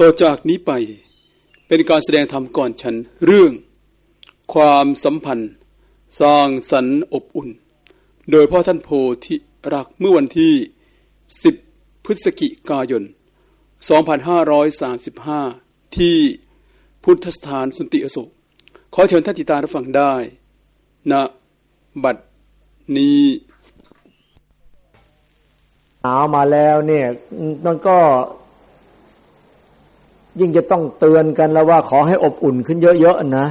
ต่อจากนี้ไปเป็นการแสดงธรรมก่อนฉันเรื่อง ความสัมพันธ์ สร้างสรรค์อบอุ่น โดยพ่อท่านโพธิรักเมื่อวันที่ 10 พฤศจิกายน 2535 ที่พุทธสถานสุนติอโศกขอเชิญท่านติตารับฟังได้ณนะบัดนี้หนาวมาแล้วเนี่ยมันก็ ยิ่งจะต้องเตือนกันแล้วว่าขอให้อบอุ่นขึ้นเยอะๆนะ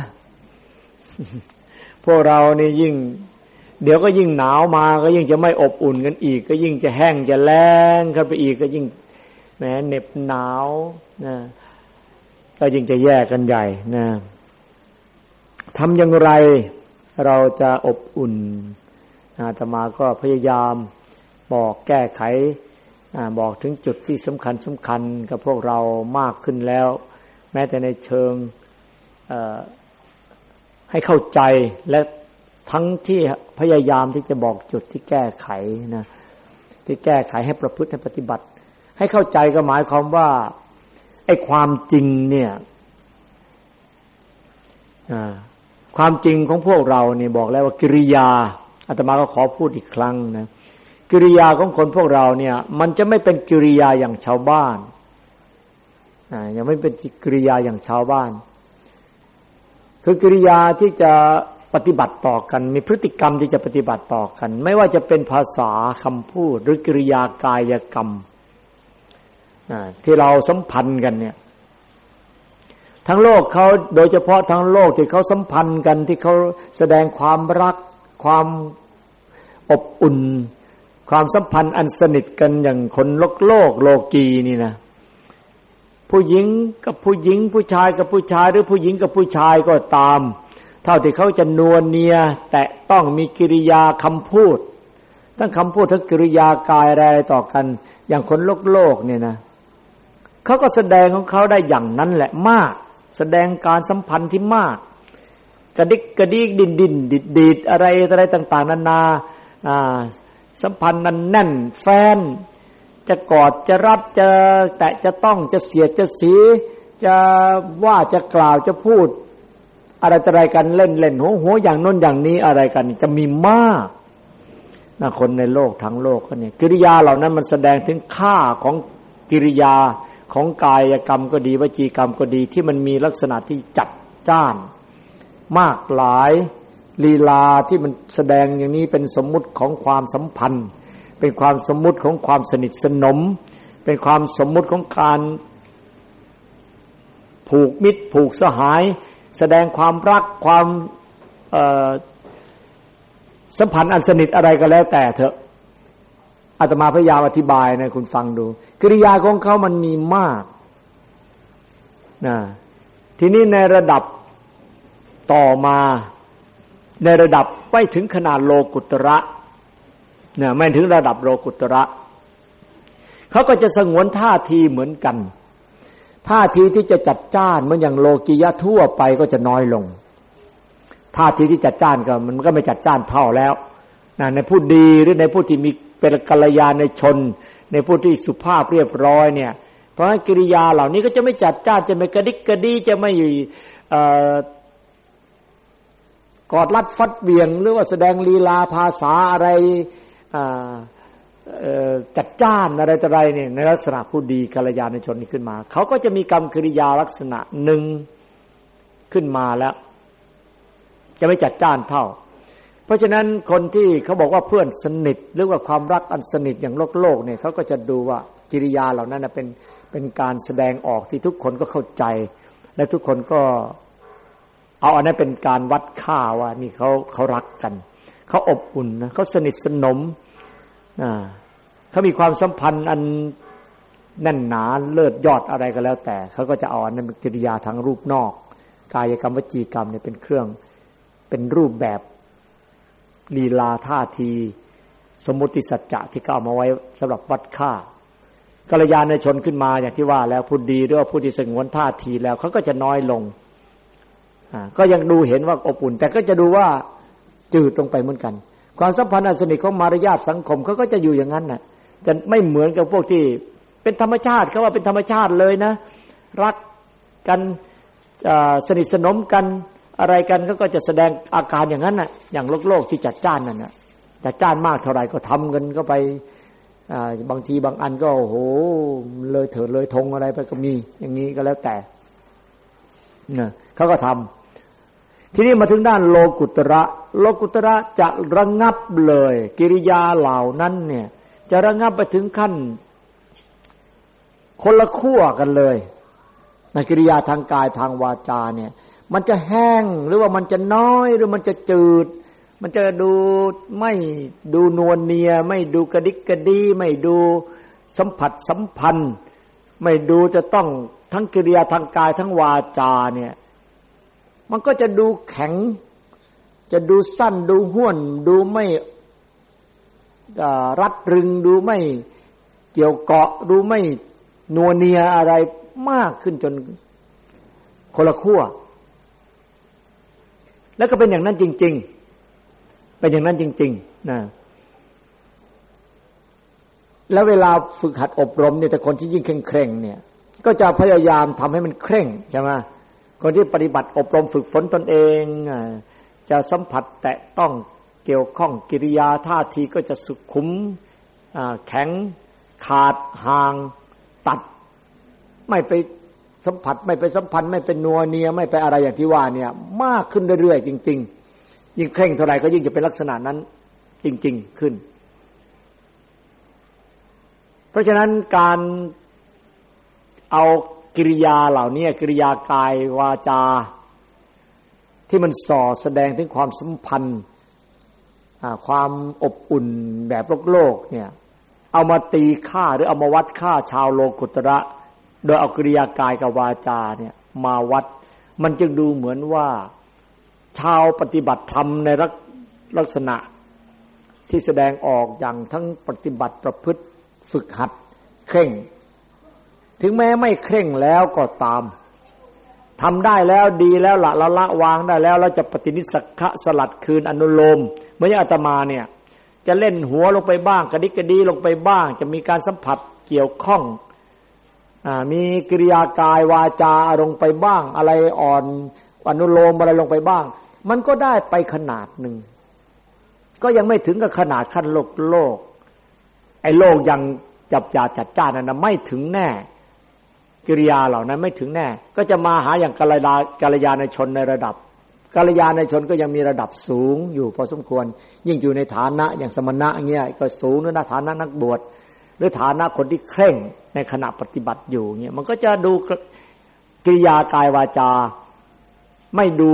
พวกเรานี่ยิ่ง เดี๋ยวก็ยิ่งหนาวมา ก็ยิ่งจะไม่อบอุ่นกันอีก ก็ยิ่งจะแห้งจะแรงขึ้นไปอีกก็ยิ่งแหมเหน็บหนาวนะก็ยิ่งจะแย่กันใหญ่นะทำอย่างไรเราจะอบอุ่นอาตมาก็พยายามบอกแก้ไข บอกถึงจุดที่สำคัญสำคัญกับพวกเรามากขึ้นแล้ว แม้แต่ในเชิงให้เข้าใจและทั้งที่พยายามที่จะบอกจุดที่แก้ไขนะที่แก้ไขให้ประพฤติให้ปฏิบัติ ให้เข้าใจก็หมายความว่าไอ้ความจริงเนี่ยความจริงของพวกเราเนี่ยบอกแล้วว่ากิริยาอาตมาก็ขอพูดอีกครั้งนะ กิริยาของคนพวกเราเนี่ย มันจะไม่เป็นกิริยาอย่างชาวบ้านยังไม่เป็นกิริยาอย่างชาวบ้าน คือกิริยาที่จะปฏิบัติต่อกัน มีพฤติกรรมที่จะปฏิบัติต่อกัน ไม่ว่าจะเป็นภาษาคำพูด หรือกิริยากายกรรมที่เราสัมพันธ์กันเนี่ยทั้งโลกเขาโดยเฉพาะทั้งโลกที่เขาสัมพันธ์กันที่เขาแสดงความรักความอบอุ่น ความสัมพันธ์อันสนิทกันอย่างคนโลกโลกโลกีนี่นะ ผู้หญิงกับผู้หญิง ผู้ชายกับผู้ชายหรือผู้หญิงกับผู้ชายก็ตาม เท่าที่เขาจะนวลเนีย แต่ต้องมีกิริยาคำพูด ทั้งคำพูดทั้งกิริยากายอะไรต่อกัน อย่างคนโลกโลกเนี่ยนะเขาก็แสดงของเขาได้อย่างนั้นแหละมาก แสดงการสัมพันธ์ที่มาก กระดิกกระดิกดินดินดิดดิดอะไรอะไรต่าง ๆนานาอ่า สัมพันธ์นั้นแน่นแฟน จะกอดจะรับจะแตะจะต้องจะเสียจะสี จะว่าจะกล่าวจะพูด อะไรอะไรกันเล่นเล่นหัวหัวอย่างน้นอย่างนี้อะไรกัน จะมีมากนะคนในโลกทั้งโลกก็เนี่ยกิริยาเหล่านั้นมันแสดงถึงค่าของกิริยาของกายกรรมก็ดีวจีกรรมก็ดีที่มันมีลักษณะที่จัดจ้าน มากหลาย ลีลาที่มันแสดงอย่างนี้เป็นสมมุติของความสัมพันธ์ เป็นความสมมุติของความสนิทสนม เป็นความสมมุติของการผูกมิตรผูกสหาย แสดงความรักความสัมพันธ์อันสนิทอะไรก็แล้วแต่เถอะอาตมาพยายามอธิบายนะคุณฟังดู กิริยาของเขามันมีมากนะทีนี้ในระดับต่อมา ในระดับไม่ถึงขนาดโลกุตระเนี่ยไม่ถึงระดับโลกุตระเขาก็จะสงวนท่าทีเหมือนกัน ท่าทีที่จะจัดจ้านเหมือนอย่างโลกิยะทั่วไปก็จะน้อยลง ท่าทีที่จัดจ้านก็มันก็ไม่จัดจ้านเท่าแล้วนะในผู้ดีหรือในผู้ที่มีเป็นกัลยาณชน ในผู้ที่สุภาพเรียบร้อยเนี่ย เพราะกิริยาเหล่านี้ก็จะไม่จัดจ้านจะไม่กระดิกกระดีจะไม่ กอดรัดฟัดเบี่ยง หรือว่าแสดงลีลาภาษาอะไรจัดจ้านอะไรต่ออะไรเนี่ยในลักษณะผู้ดีกัลยาณชนนี้ขึ้นมา เขาก็จะมีกรรมกิริยาลักษณะหนึ่งขึ้นมาแล้ว จะไม่จัดจ้านเท่า เพราะฉะนั้นคนที่เขาบอกว่าเพื่อนสนิทหรือว่าความรักอันสนิทอย่างโลกโลกเนี่ยเขาก็จะดูว่ากิริยาเหล่านั้นเป็นเป็นการแสดงออกที่ทุกคนก็เข้าใจ และทุกคนก็ เอาอันนั้นเป็นการวัดค่าว่า นี่เขาเขารักกัน เขาอบอุ่นนะเขาสนิทสนมนะเขามีความสัมพันธ์อันแน่นหนาเลิศยอดอะไรก็แล้ว แต่เขาก็จะเอาอันนั้นเป็นกิริยาทางรูปนอก กายกรรมวจีกรรมเนี่ยเป็นเครื่องเป็นรูปแบบลีลาท่าที สมมติสัจจะที่เขาเอามาไว้สำหรับวัดค่ากัลยาณชนขึ้นมาอย่างที่ว่าแล้วพูดดีด้วยผู้ที่สงวนท่าทีแล้วเขาก็จะน้อยลง ก็ยังดูเห็นว่าอบอุ่น แต่ก็จะดูว่าจืดลงไปเหมือนกัน ความสัมพันธ์อันสนิทของมารยาทสังคมเขาก็จะอยู่อย่างนั้นน่ะ จะไม่เหมือนกับพวกที่เป็นธรรมชาติเขาว่าเป็นธรรมชาติเลยนะ รักกันสนิทสนมกันอะไรกันก็ก็จะแสดงอาการอย่างนั้นน่ะ อย่างโลกโลกที่จัดจ้านนั่นน่ะจัดจ้านมากเท่าไหร่ก็ทำกันก็ไปบางทีบางอันก็โอ้โหเลยเถิดเลยทงอะไรไปก็มี อย่างนี้ก็แล้วแต่เนี่ยเขาก็ทำ ทีนี้มาถึงด้านโลกุตระ โลกุตระจะระงงับเลย กิริยาเหล่านั้นเนี่ยจะระงงับไปถึงขั้น คนละขั้วกันเลยในกิริยาทางกายทางวาจาเนี่ย มันจะแห้งหรือว่ามันจะน้อยหรือมันจะจืด มันจะดูไม่ดูนวลเนีย ไม่ดูกระดิกกระดี ไม่ดูสัมผัสสัมพันธ์ ไม่ดูจะต้องทั้งกิริยาทางกายทั้งวาจาเนี่ย มันก็จะดูแข็ง จะดูสั้นดูห้วน ดูไม่รัดรึง ดูไม่เกี่ยวเกาะ ดูไม่นัวเนียอะไรมากขึ้นจนคนละขั้วแล้วก็เป็นอย่างนั้นจริง ๆ เป็นอย่างนั้นจริง ๆ นะ แล้วเวลาฝึกหัดอบรมเนี่ยแต่คนที่ยิ่งเคร่งเนี่ย ก็จะพยายามทำให้มันเคร่งใช่ไหม คนที่ปฏิบัติอบรมฝึกฝนตนเองจะสัมผัสแตะต้องเกี่ยวข้องกิริยาท่าทีก็จะสุขุมแข็งขาดห่างตัด ไม่ไปสัมผัสไม่ไปสัมพันธ์ ไม่เป็นนัวเนียไม่ไปอะไรอย่างที่ว่าเนี่ยมากขึ้นเรื่อยๆจริง ๆ ยิ่งเคร่งเท่าไหร่ก็ยิ่งจะเป็นลักษณะนั้นจริง ๆขึ้น เพราะฉะนั้นการเอา กิริยาเหล่านี้กิริยากายวาจา ที่มันส่อแสดงถึงความสัมพันธ์ความอบอุ่นแบบโลกโลกเนี่ยเอามาตีค่าหรือเอามาวัดค่าชาวโลกุตระ โดยเอากิริยากายกับวาจาเนี่ยมาวัด มันจึงดูเหมือนว่าชาวปฏิบัติธรรมในลักษณะที่แสดงออกอย่างทั้งปฏิบัติประพฤติฝึกหัดเคร่ง ถึงแม้ไม่เคร่งแล้วก็ตามทำได้แล้วดีแล้วละละละวางได้แล้วเราจะปฏินิสักะสลัดคืนอนุโลมเมื่ออาตมาเนี่ยจะเล่นหัวลงไปบ้างกระดิกกระดีลงไปบ้าง จะมีการสัมผัสเกี่ยวข้องมีกิริยากายวาจาลงไปบ้าง อะไรอ่อนอนุโลมอะไรลงไปบ้าง มันก็ได้ไปขนาดหนึ่ง ก็ยังไม่ถึงกับขนาดขั้นโลกโลก ไอ้โลกยังจับจ่าจัดจ้านนั้นไม่ถึงแน่ กิริยาเหล่านั้นไม่ถึงแน่ ก็จะมาหาอย่างกัลยากัลยาณชนในระดับกัลยาณชนก็ยังมีระดับสูงอยู่พอสมควร ยิ่งอยู่ในฐานะอย่างสมณะเงี้ยก็สูงในฐานะนักบวชหรือฐานะคนที่เคร่งในขณะปฏิบัติอยู่เนี่ยมันก็จะดูกิริยากายวาจา ไม่ดู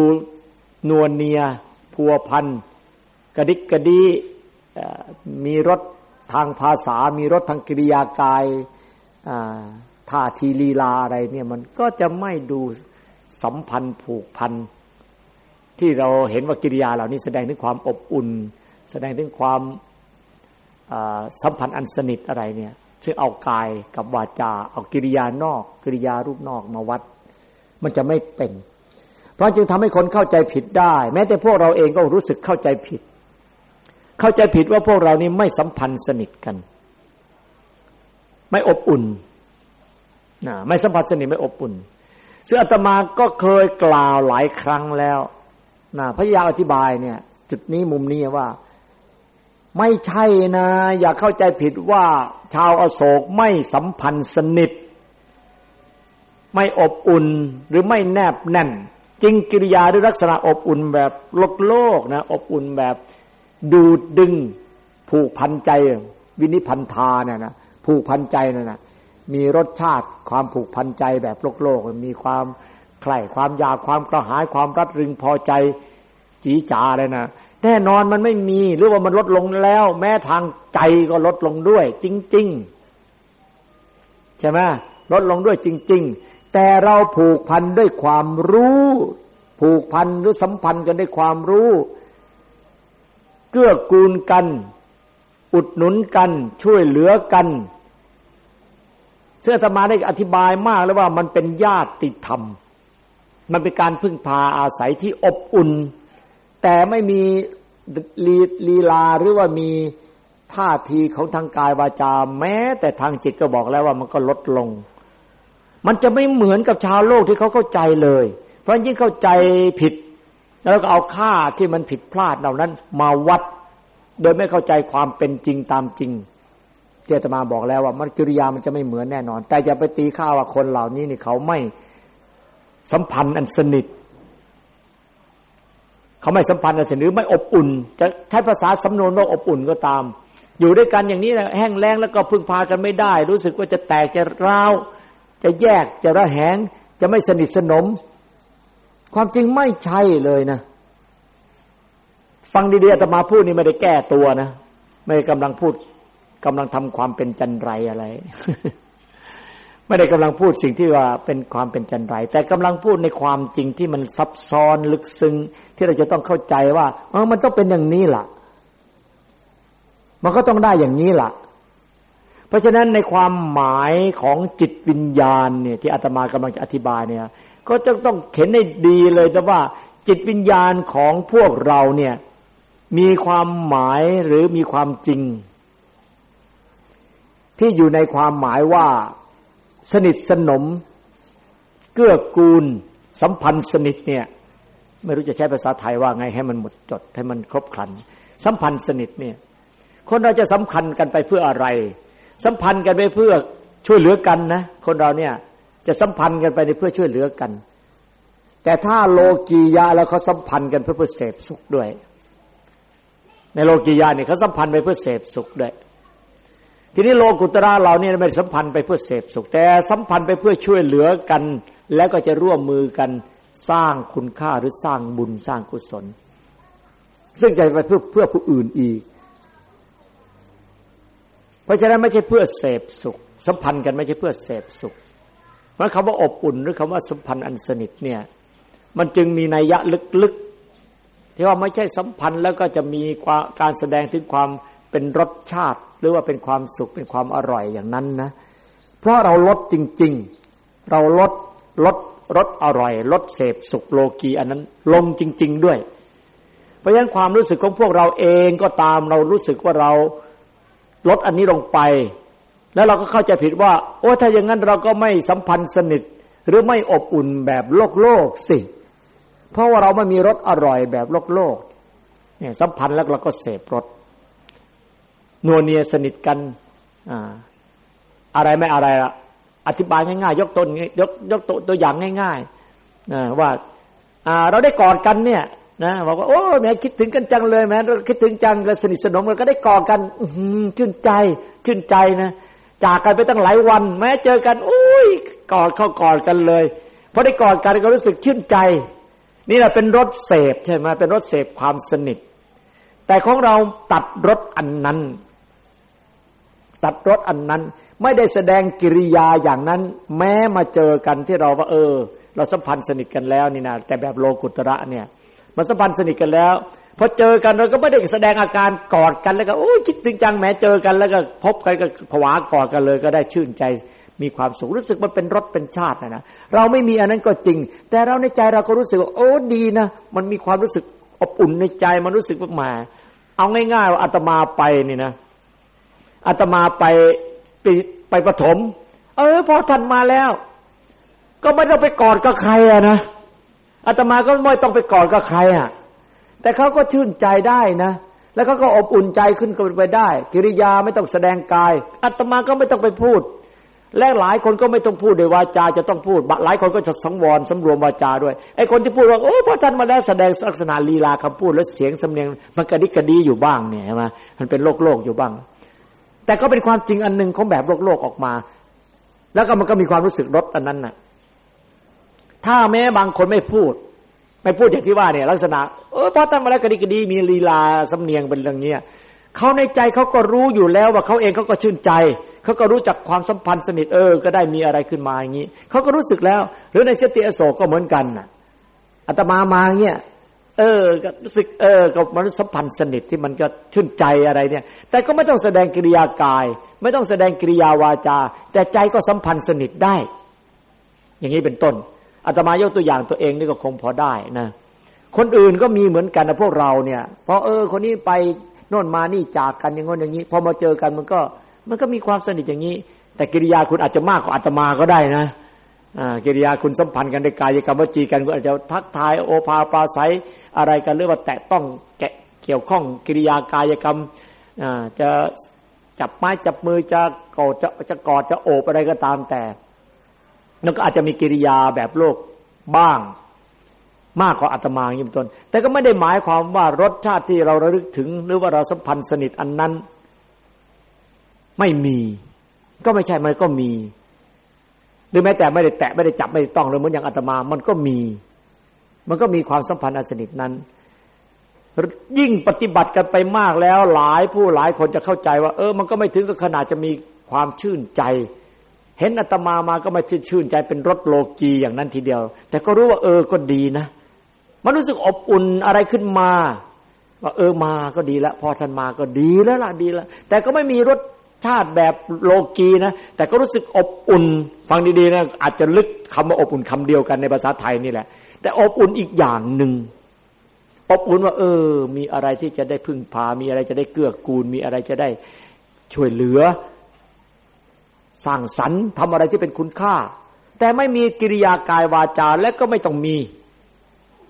นวลเนียพัวพันกระดิกกระดีมีรถทางภาษา มีรถทางกิริยากาย ท่าทีลีลาอะไรเนี่ยมันก็จะไม่ดูสัมพันธ์ผูกพันที่เราเห็นว่ากิริยาเหล่านี้แสดงถึงความอบอุ่น แสดงถึงความสัมพันธ์อันสนิทอะไรเนี่ยซึ่งเอากายกับวาจา เอากิริยานอก กิริยารูปนอกมาวัด มันจะไม่เป็น เพราะจึงทำให้คนเข้าใจผิดได้ แม้แต่พวกเราเองก็รู้สึกเข้าใจผิด เข้าใจผิดว่าพวกเรานี้ไม่สัมพันธ์สนิทกัน ไม่อบอุ่น นะไม่สัมพันธ์สนิทไม่อบอุ่นซึ่งอาตมาก็เคยกล่าวหลายครั้งแล้วนะพยายามอธิบายเนี่ย จุดนี้มุมนี้ว่า ไม่ใช่นะ อย่าเข้าใจผิดว่า ชาวอโศกไม่สัมพันธ์สนิท ไม่อบอุ่นหรือไม่แนบแน่นจริงกิริยาด้วยลักษณะอบอุ่นแบบโลกโลกนะ อบอุ่นแบบดูดดึง ผูกพันใจ วินิพันธาเนี่ยนะผูกพันใจเนั่นนะ มีรสชาติความผูกพันใจแบบโลกโลกมีความใคร่ความอยากความกระหายความรัดรึงพอใจจีจ๋าเลยนะแน่นอนมันไม่มีหรือว่ามันลดลงแล้ว แม้ทางใจก็ลดลงด้วย จริง ๆ ใช่ไหมลดลงด้วยจริง ๆ แต่เราผูกพันด้วยความรู้ ผูกพันหรือสัมพันธ์กันด้วยความรู้เกื้อกูลกัน อุดหนุนกัน ช่วยเหลือกัน เสื้อธรรมาได้อธิบายมากแล้วว่ามันเป็นญาติธรรม มันเป็นการพึ่งพาอาศัยที่อบอุ่น แต่ไม่มีลีลีลาหรือว่ามีท่าทีของทางกายวาจา แม้ แต่ทางจิตก็บอกแล้วว่ามันก็ลดลง มันจะไม่เหมือนกับชาวโลกที่เขาเข้าใจเลย เพราะยิ่งเข้าใจผิด แล้วก็เอาค่าที่มันผิดพลาดเหล่านั้น มาวัด โดยไม่เข้าใจความเป็นจริงตามจริง เจตมาบอกแล้วว่ามันกิริยามันจะไม่เหมือนแน่นอน แต่จะไปตีข้าว่าคนเหล่านี้นี่เขาไม่สัมพันธ์อันสนิท เขาไม่สัมพันธ์อันสนิทหรือไม่อบอุ่น จะใช้ภาษาสำนวนว่าอบอุ่นก็ตาม อยู่ด้วยกันอย่างนี้นะแห้งแล้งแล้วก็พึ่งพากันไม่ได้ รู้สึกว่าจะแตกจะร้าว จะแยกจะระแหง จะไม่สนิทสนม ความจริงไม่ใช่เลยนะ ฟังดีๆอาตมาพูดนี่ไม่ได้แก้ตัวนะ ไม่กำลังพูด กำลังทำความเป็นจันไรอะไร ไม่ได้กำลังพูดสิ่งที่ว่าเป็นความเป็นจันไร แต่กำลังพูดในความจริงที่มันซับซ้อนลึกซึ้งที่เราจะต้องเข้าใจว่าเออมันต้องเป็นอย่างนี้ล่ะ มันก็ต้องได้อย่างนี้ล่ะ เพราะฉะนั้นในความหมายของจิตวิญญาณเนี่ย ที่อาตมากำลังจะอธิบายเนี่ย ก็จะต้องเห็นให้ดีเลยแต่ว่า จิตวิญญาณของพวกเราเนี่ยมีความหมายหรือมีความจริง ที่อยู่ในความหมายว่าสนิทสนม เกื้อกูล สัมพันธ์สนิทเนี่ย ไม่รู้จะใช้ภาษาไทยว่าไงให้มันหมดจดให้มันครบครัน สัมพันธ์สนิทเนี่ย คนเราจะสำคัญกันไปเพื่ออะไร สัมพันธ์กันไปเพื่อช่วยเหลือกันนะคนเราเนี่ยจะสัมพันธ์กันไปในเพื่อช่วยเหลือกัน แต่ถ้าโลกียะแล้วเขาสัมพันธ์กันเพื่อเพื่อเสพสุขด้วย ในโลกียะเนี่ยเขาสัมพันธ์ไปเพื่อเสพสุขด้วย ทีนี้โลกุตระเราเนี่ยไม่สัมพันธ์ไปเพื่อเสพสุข แต่สัมพันธ์ไปเพื่อช่วยเหลือกัน แล้วก็จะร่วมมือกันสร้างคุณค่าหรือสร้างบุญสร้างกุศล ซึ่งจะไปเพื่อเพื่อผู้อื่นอีก เพราะฉะนั้นไม่ใช่เพื่อเสพสุข สัมพันธ์กันไม่ใช่เพื่อเสพสุข เพราะคำว่าอบอุ่นหรือคำว่าสัมพันธ์อันสนิทเนี่ยมันจึงมีนัยยะลึกๆที่ว่าไม่ใช่สัมพันธ์แล้วก็จะมีการแสดงถึงความเป็นรสชาติ หรือว่าเป็นความสุขเป็นความอร่อยอย่างนั้นนะ เพราะเราลดจริง ๆ เราลดลดรสอร่อย ลดเสพสุขโลกีอันนั้นลงจริง ๆด้วย เพราะฉะนั้นความรู้สึกของพวกเราเองก็ตามเรารู้สึกว่าเราลดอันนี้ลงไป แล้วเราก็เข้าใจผิดว่า โอ้ถ้าอย่างนั้นเราก็ไม่สัมพันธ์สนิท หรือไม่อบอุ่นแบบโลกโลกสิ เพราะว่าเราไม่มีรสอร่อยแบบโลกโลกเนี่ยสัมพันธ์แล้วเราก็เสพรส นัวเนียสนิทกันอะไรไม่อะไรละอธิบายง่ายๆยกตนยกยกตัวอย่างง่ายๆว่าเราได้กอดกันเนี่ยนะบอกว่าโอ้แม่คิดถึงกันจังเลยแม่เราคิดถึงจังก็สนิทสนมกันก็ได้กอดกันชื่นใจชื่นใจนะจากกันไปตั้งหลายวัน แม้เจอกันอุ้ยกอดเข้ากอดกันเลยพอได้กอดกันก็รู้สึกชื่นใจ นี่แหละเป็นรสเสพใช่ไหมเป็นรสเสพความสนิท แต่ของเราตัดรสอันนั้น ตัดรสอันนั้น ไม่ได้แสดงกิริยาอย่างนั้น แม้มาเจอกันที่เราว่าเออ เราสัมพันธ์สนิทกันแล้วนี่นะแต่แบบโลกุตระเนี่ยมันสัมพันธ์สนิทกันแล้วพอเจอกันเราก็ไม่ได้แสดงอาการกอดกันแล้วก็โอ้ยคิดถึงจังแม้เจอกันแล้วก็พบกันก็ผวากอดกันเลยก็ได้ชื่นใจมีความสุขรู้สึกมันเป็นรสเป็นชาตินะนะเราไม่มีอันนั้นก็จริง แต่เราในใจเราก็รู้สึกว่าโอ้ดีนะ มันมีความรู้สึกอบอุ่นในใจมันรู้สึกว่ามาเอาง่ายๆว่าอาตมาไปนี่นะ อาตมาไปไปไปปฐมเออพอท่านมาแล้ว ก็ไม่ต้องไปกอดกับใครอะนะอาตมาก็ไม่ต้องไปกอดกับใครอะแต่เขาก็ชื่นใจได้นะแล้วเขาก็อบอุ่นใจขึ้นก็ไปได้ กิริยาไม่ต้องแสดงกายอาตมาก็ไม่ต้องไปพูด และหลายคนก็ไม่ต้องพูดโดยวาจาจะต้องพูด หลายคนก็จะสังวรสำรวมวาจาด้วยไอ้คนที่พูดว่าโอ้พระท่านมาแล้วแสดงลักษณะลีลาคำพูด และเสียงสำเนียงมันกระดิกกระดีอยู่บ้างเนี่ยใช่ไหมมันเป็นโลกโลกอยู่บ้าง แต่ก็เป็นความจริงอันหนึ่งของแบบโลกโลกออกมา แล้วก็มันก็มีความรู้สึกรสอันนั้นน่ะ ถ้าแม้บางคนไม่พูด ไม่พูดอย่างที่ว่าเนี่ย ลักษณะเออพอตั้งมาแล้วกระดิกระดีมีลีลาสำเนียงเป็นเรื่องเนี้ยเขาในใจเขาก็รู้อยู่แล้วว่าเขาเองเขาก็ชื่นใจเขาก็รู้จักความสัมพันธ์สนิทเออ ก็ได้มีอะไรขึ้นมาอย่างนี้เขาก็รู้สึกแล้ว หรือในเสติอโศกก็เหมือนกันน่ะอาตมามาเงี้ย เออก็รู้สึกเออกับมันสัมพันธ์สนิทที่มันก็ชื่นใจอะไรเนี่ย แต่ก็ไม่ต้องแสดงกิริยากาย ไม่ต้องแสดงกิริยาวาจา แต่ใจก็สัมพันธ์สนิทได้ อย่างนี้เป็นต้นอาตมายกตัวอย่างตัวเองนี่ก็คงพอได้นะคนอื่นก็มีเหมือนกันนะพวกเราเนี่ยพอเออ คนนี้ไปโน่นมานี่จากกันอย่างงี้อย่างนี้พอมาเจอกันมันก็มันก็มีความสนิทอย่างนี้ แต่กิริยาคุณอาจจะมากกว่าอาตมาก็ได้นะ กิริยาคุณสัมพันธ์กันในกายกรรมวจีกันก็อาจจะทักทายโอภาปาศัยอะไรกันหรือว่าแตะต้องแกะเกี่ยวข้องกิริยากายกรรมจะจับไม้จับมือจะกอดจะจะกอดจะโอบอะไรก็ตามแต่แล้วก็อาจจะมีกิริยาแบบโลกบ้าง มากกว่าอาตมาอย่างต้นแต่ก็ไม่ได้หมายความว่ารสชาติที่เราระลึกถึง หรือว่าเราสัมพันธ์สนิทอันนั้น ไม่มี ก็ไม่ใช่มันก็มี หรือแม้แต่ไม่ได้แตะไม่ได้จับไม่ได้ต้องเลยเหมือนอย่างอาตมา มันก็มี มันก็มีความสัมพันธ์อันสนิทนั้น ยิ่งปฏิบัติกันไปมากแล้ว หลายผู้หลายคนจะเข้าใจว่า เออ มันก็ไม่ถึงกับขนาดจะมีความชื่นใจ เห็นอาตมามาก็ไม่ชื่นใจเป็นรถโลกีอย่างนั้นทีเดียว แต่ก็รู้ว่า เออก็ดีนะมันรู้สึกอบอุ่นอะไรขึ้นมาว่าเออมาก็ดีแล้วพอท่านมาก็ดีแล้วล่ะดีแล้วแต่ก็ไม่มีรส ชาติแบบโลกีนะ แต่ก็รู้สึกอบอุ่น ฟังดีๆนะอาจจะลึกคำว่าอบอุ่นคำเดียวกันในภาษาไทยนี่แหละ แต่อบอุ่นอีกอย่างหนึ่งอบอุ่นว่า เออ มีอะไรที่จะได้พึ่งพา มีอะไรจะได้เกื้อกูล มีอะไรจะได้ช่วยเหลือ สร้างสรรค์ทำอะไรที่เป็นคุณค่า แต่ไม่มีกิริยากายวาจาและก็ไม่ต้องมี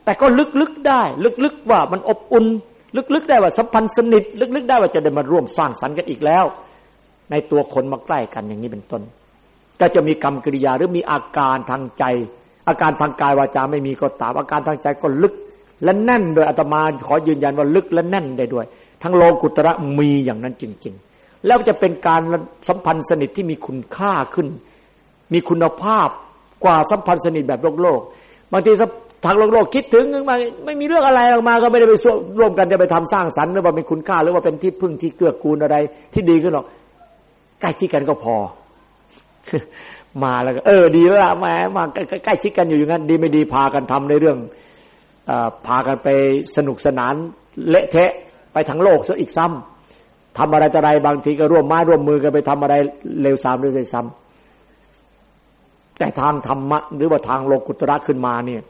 แต่ก็ลึกๆได้ ลึกๆว่ามันอบอุ่น ลึกๆได้ว่าสัมพันธ์สนิท ลึกๆได้ว่าจะได้มาร่วมสร้างสรรค์กันอีกแล้ว ในตัวคนมาใกล้กันอย่างนี้เป็นต้น ก็จะมีกรรมกิริยาหรือมีอาการทางใจ อาการทางกายวาจาไม่มีก็ตามอาการทางใจก็ลึก และแน่นโดยอาตมาขอยืนยันว่าลึกและแน่นได้ด้วย ทั้งโลกุตระมีอย่างนั้นจริง ๆ แล้วจะเป็นการสัมพันธ์สนิทที่มีคุณค่าขึ้น มีคุณภาพกว่าสัมพันธ์สนิทแบบโลกโลกบางทีทางโลกโลกคิดถึงมาไม่มีเรื่องอะไรออกมาก็ไม่ได้ไปร่วมกันจะไปทำสร้างสรรค์หรือว่าเป็นคุณค่าหรือว่าเป็นที่พึ่งที่เกื้อกูลอะไรที่ดีขึ้นหรอก ใกล้ชิดกันก็พอ มาแล้วก็เออ ดีแล้วแหมมาใกล้ชิดกันอยู่อย่างนั้น ดีไม่ดีพากันทำในเรื่องพากันไปสนุกสนานเละเทะไปทั้งโลกซะอีกซ้ำทำอะไรอะไรบางทีก็ร่วมไม้ร่วมมือกันไปทำอะไรเลวทรามด้วยซ้ำแต่ทางธรรมะหรือว่าทางโลกุตระขึ้นมาเนี่ย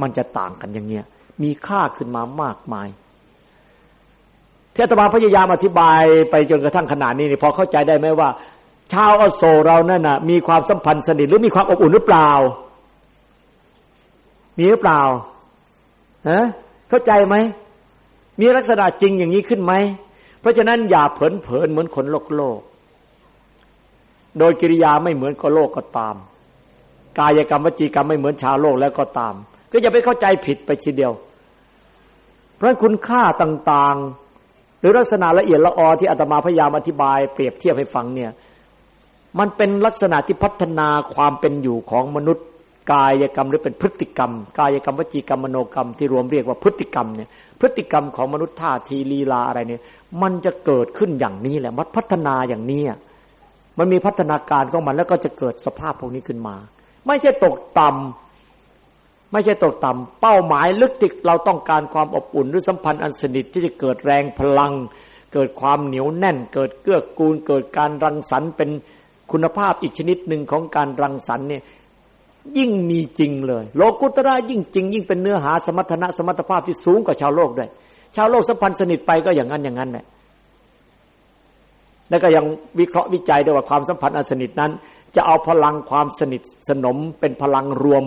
มันจะต่างกันอย่างเงี้ยมีค่าขึ้นมามากมาย เทศบาลพยายามอธิบายไปจนกระทั่งขนาดนี้นี่พอเข้าใจได้ไหมว่า ชาวอโศเรานั่นน่ะ มีความสัมพันธ์สนิทหรือมีความอบอุ่นหรือเปล่า มีหรือเปล่าฮะเข้าใจไหมมีลักษณะจริงอย่างนี้ขึ้นไหม เพราะฉะนั้นอย่าเผินเผินเหมือนคนโลกโลก โดยกิริยาไม่เหมือนกับโลกก็ตาม กายกรรมวจีกรรมไม่เหมือนชาวโลกแล้วก็ตาม ก็อย่าไปเข้าใจผิดไปทีเดียว เพราะคุณค่าต่างๆ รือลักษณะละเอียดละออที่อาตมาพยายามอธิบายเปรียบเทียบให้ฟังเนี่ยมันเป็นลักษณะที่พัฒนาความเป็นอยู่ของมนุษย์ กายกรรมหรือเป็นพฤติกรรม กายกรรมวจีกรรมมโนกรรมที่รวมเรียกว่าพฤติกรรมเนี่ยพฤติกรรมของมนุษย์ท่าทีลีลาอะไรเนี่ยมันจะเกิดขึ้นอย่างนี้แหละมันพัฒนาอย่างนี้มันมีพัฒนาการของมันแล้วก็จะเกิดสภาพพวกนี้ขึ้นมา ไม่ใช่ตกต่ำ ไม่ใช่ตกต่ำเป้าหมายลึกติกเราต้องการความอบอุ่นหรือสัมพันธ์อันสนิทที่จะเกิดแรงพลัง เกิดความเหนียวแน่น เกิดเกื้อกูล เกิดการรังสรรค์เป็นคุณภาพอีกชนิดหนึ่งของการรังสรรค์เนี่ยยิ่งมีจริงเลย โลกุตระยิ่งจริง ยิ่งเป็นเนื้อหาสมรรถนะสมรรถภาพที่สูงกว่าชาวโลกด้วย ชาวโลกสัมพันธ์สนิทไปก็อย่างนั้นอย่างนั้นแหละแล้วก็ยังวิเคราะห์วิจัยด้วยว่าความสัมพันธ์อันสนิทนั้น จะเอาพลังความสนิทสนมเป็นพลังรวม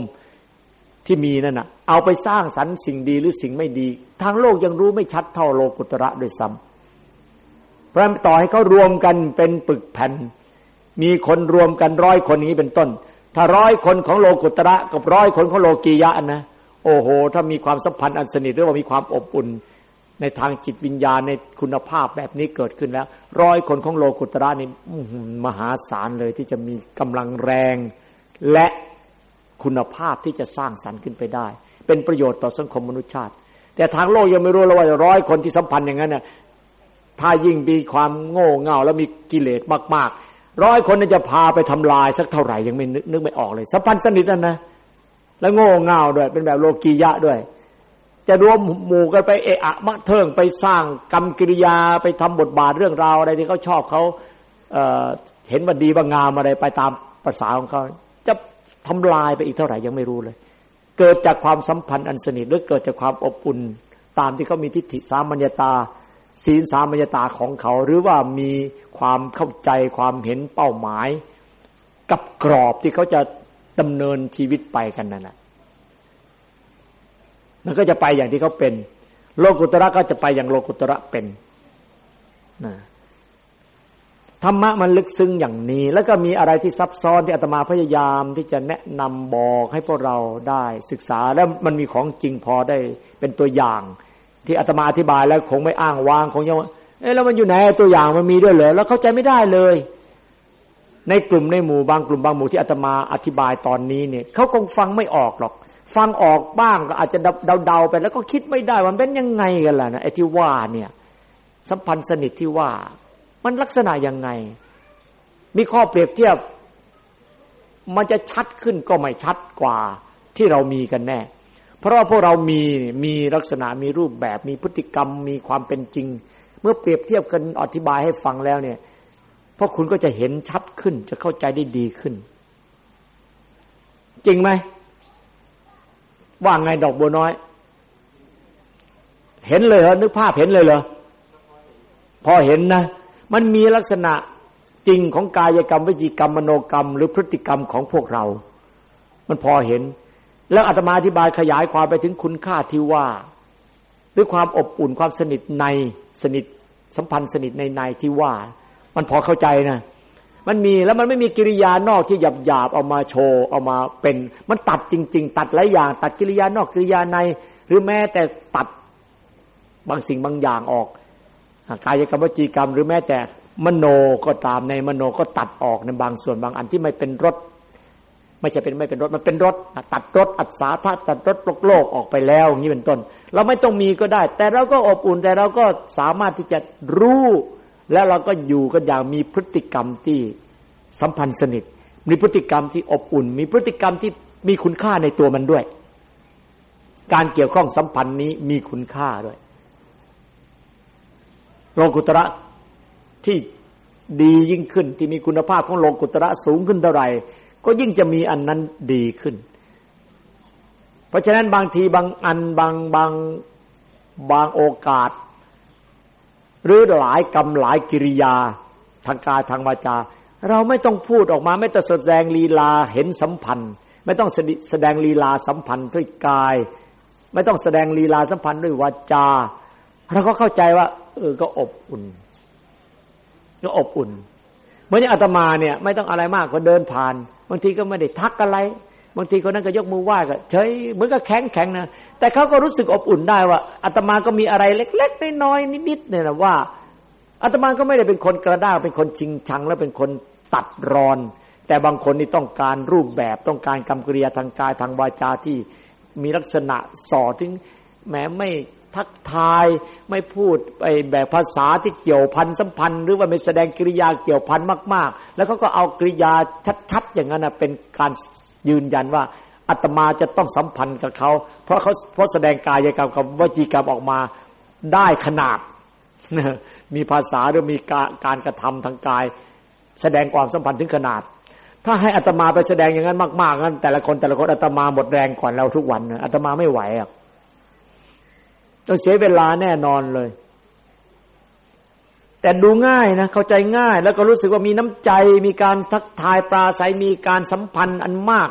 ที่มีนั่นนะเอาไปสร้างสรรค์สิ่งดีหรือสิ่งไม่ดี ทางโลกยังรู้ไม่ชัดเท่าโลกุตระด้วยซ้ำเพราะต่อให้เขารวมกันเป็นปึกแผ่น มีคนรวมกันร้อยคนนี้เป็นต้น ถ้าร้อยคนของโลกุตระกับร้อยคนของโลกียะนะโอ้โห ถ้ามีความสัมพันธ์อันสนิทหรือว่ามีความอบอุ่น ในทางจิตวิญญาณในคุณภาพแบบนี้เกิดขึ้นแล้ว ร้อยคนของโลกุตระนี่มหาศาลเลยที่จะมีกำลังแรง และ คุณภาพที่จะสร้างสรรค์ขึ้นไปได้ เป็นประโยชน์ต่อสังคมมนุษยชาติ แต่ทางโลกยังไม่รู้เลยว่าร้อยคนที่สัมพันธ์อย่างนั้นเนี่ยถ้ายิ่งมีความโง่เง่า แล้วมีกิเลสมากๆร้อยคนจะพาไปทำลายสักเท่าไหร่ยังไม่นึกนึกไม่ออกเลย สัมพันธ์สนิทนั่นนะแล้วโง่เง่าด้วย เป็นแบบโลกียะด้วย จะรวมหมู่กันไปเอะอะมะเทิงไปสร้างกรรมกิริยาไปทำบทบาทเรื่องราวอะไรที่เขาชอบเขาเเห็นว่าดีว่างามอะไรไปตามภาษาของเขาจะ ทำลายไปอีกเท่าไหร่ยังไม่รู้เลย เกิดจากความสัมพันธ์อันสนิทหรือเกิดจากความอบอุ่น ตามที่เขามีทิฏฐิสามัญญาตา ศีลสามัญญาตาของเขา หรือว่ามีความเข้าใจความเห็นเป้าหมาย กับกรอบที่เขาจะดำเนินชีวิตไปกันนั่นแหละมันก็จะไปอย่างที่เขาเป็น โลกุตระก็จะไปอย่างโลกุตระเป็นนะ ธรรมะมันลึกซึ้งอย่างนี้ แล้วก็มีอะไรที่ซับซ้อนที่อาตมาพยายามที่จะแนะนำบอกให้พวกเราได้ศึกษาแล้วมันมีของจริงพอได้เป็นตัวอย่าง ที่อาตมาอธิบายแล้วคงไม่อ้างวางคงยังเอ๊ะแล้วมันอยู่ไหนตัวอย่างมันมีด้วยเหรอแล้วเข้าใจไม่ได้เลย ในกลุ่มในหมู่บางกลุ่มบางหมู่ที่อาตมาอธิบายตอนนี้เนี่ยเขาคงฟังไม่ออกหรอก ฟังออกบ้างก็อาจจะเดาๆไป แล้วก็คิดไม่ได้ว่ามันเป็นยังไงกันล่ะนะไอ้ที่ว่าเนี่ยสัมพันธ์สนิทที่ว่า มันลักษณะยังไง มีข้อเปรียบเทียบ มันจะชัดขึ้นก็ไม่ชัดกว่าที่เรามีกันแน่ เพราะว่าพวกเรามีมีลักษณะมีรูปแบบ มีพฤติกรรม มีความเป็นจริง เมื่อเปรียบเทียบกันอธิบายให้ฟังแล้วเนี่ยพราะคุณก็จะเห็นชัดขึ้น จะเข้าใจได้ดีขึ้น จริงไหมว่าไงดอกบัวน้อย เห็นเลยเหรอนึกภาพเห็นเลยเหรอพอเห็นนะ มันมีลักษณะจริงของกายกรรมวิจิกรรมมโนกรรม หรือพฤติกรรมของพวกเรา มันพอเห็น แล้วอาตมาอธิบายขยายความไปถึงคุณค่าที่ว่าด้วยความอบอุ่นความสนิทในสนิทสัมพันธ์สนิทในในที่ว่า มันพอเข้าใจนะ มันมีแล้วมันไม่มีกิริยานอกที่หยาบหยาบเอามาโชว์เอามาเป็น มันตัดจริง ๆ ตัดหลายอย่าง ตัดกิริยานอกกิริยาใน หรือแม้แต่ตัดบางสิ่งบางอย่างออก กายกรรมวจีกรรม หรือแม้แต่มโนก็ตามในมโนก็ตัดออกในบางส่วนบางอันที่ไม่เป็นรถไม่ใช่เป็นไม่เป็นรถมันเป็นรถตัดรถอัศาธาตัดรถโลกโลกออกไปแล้วอย่างนี้เป็นต้น เราไม่ต้องมีก็ได้ แต่เราก็อบอุ่นแต่เราก็สามารถที่จะรู้ แล้วเราก็อยู่กันอย่างมีพฤติกรรมที่สัมพันธ์สนิท มีพฤติกรรมที่อบอุ่น มีพฤติกรรมที่มีคุณค่าในตัวมันด้วย การเกี่ยวข้องสัมพันธ์นี้มีคุณค่าด้วย โลกุตระที่ดียิ่งขึ้น ที่มีคุณภาพของโลกุตระสูงขึ้นเท่าไหร่ ก็ยิ่งจะมีอันนั้นดีขึ้น เพราะฉะนั้นบางทีบางอันบางบางบางโอกาส หรือหลายกรรมหลายกิริยา ทางกายทางวาจา เราไม่ต้องพูดออกมา ไม่ต้องแสดงลีลาเห็นสัมพันธ์ ไม่ต้องแสดงลีลาสัมพันธ์ด้วยกาย ไม่ต้องแสดงลีลาสัมพันธ์ด้วยวาจาเราก็เข้าใจว่า เออ ก็อบอุ่น ก็อบอุ่นเมื่อนอย่อาตมาเนี่ย ไม่ต้องอะไรมากก็เดินผ่าน บางทีก็ไม่ได้ทักอะไรบางทีคนนั้นก็ยกมือไหว้ก็เฉยเหมือนกับแข็งแข็งนะแต่เขาก็รู้สึกอบอุ่นได้ว่าอาตมาก็มีอะไรเล็ก ๆ น้อยๆนิดๆเนี่ยนะว่าอาตมาก็ไม่ได้เป็นคนกระด้างเป็นคนชิงชัง แล้วเป็นคนตัดรอน แต่บางคนนี่ต้องการรูปแบบต้องการกรรมกริยาทางกายทางวาจาที่มีลักษณะสอถึงแม้ไม่ ทักทาย ไม่พูดไปแบบภาษาที่เกี่ยวพันสัมพันธ์ หรือว่าไม่แสดงกิริยาเกี่ยวพันมาก ๆ แล้วเขาก็เอากิริยาชัดๆ อย่างนั้นนะเป็นการยืนยันว่าอาตมาจะต้องสัมพันธ์กับเขา เพราะเขาเพราะแสดงกายกรรมกับวจีกรรมออกมาได้ขนาด มีภาษาหรือมีการกระทำทางกาย แสดงความสัมพันธ์ถึงขนาด ถ้าให้อัตมาไปแสดงอย่างนั้นมากๆงั้นแต่ละคนแต่ละคนอัตมาหมดแรงก่อนเราทุกวันอัตมาไม่ไหวอะ ต้องเสียเวลาแน่นอนเลย แต่ดูง่ายนะเข้าใจง่าย แล้วก็รู้สึกว่ามีน้ำใจ มีการทักทายปราศัยมีการสัมพันธ์อันมาก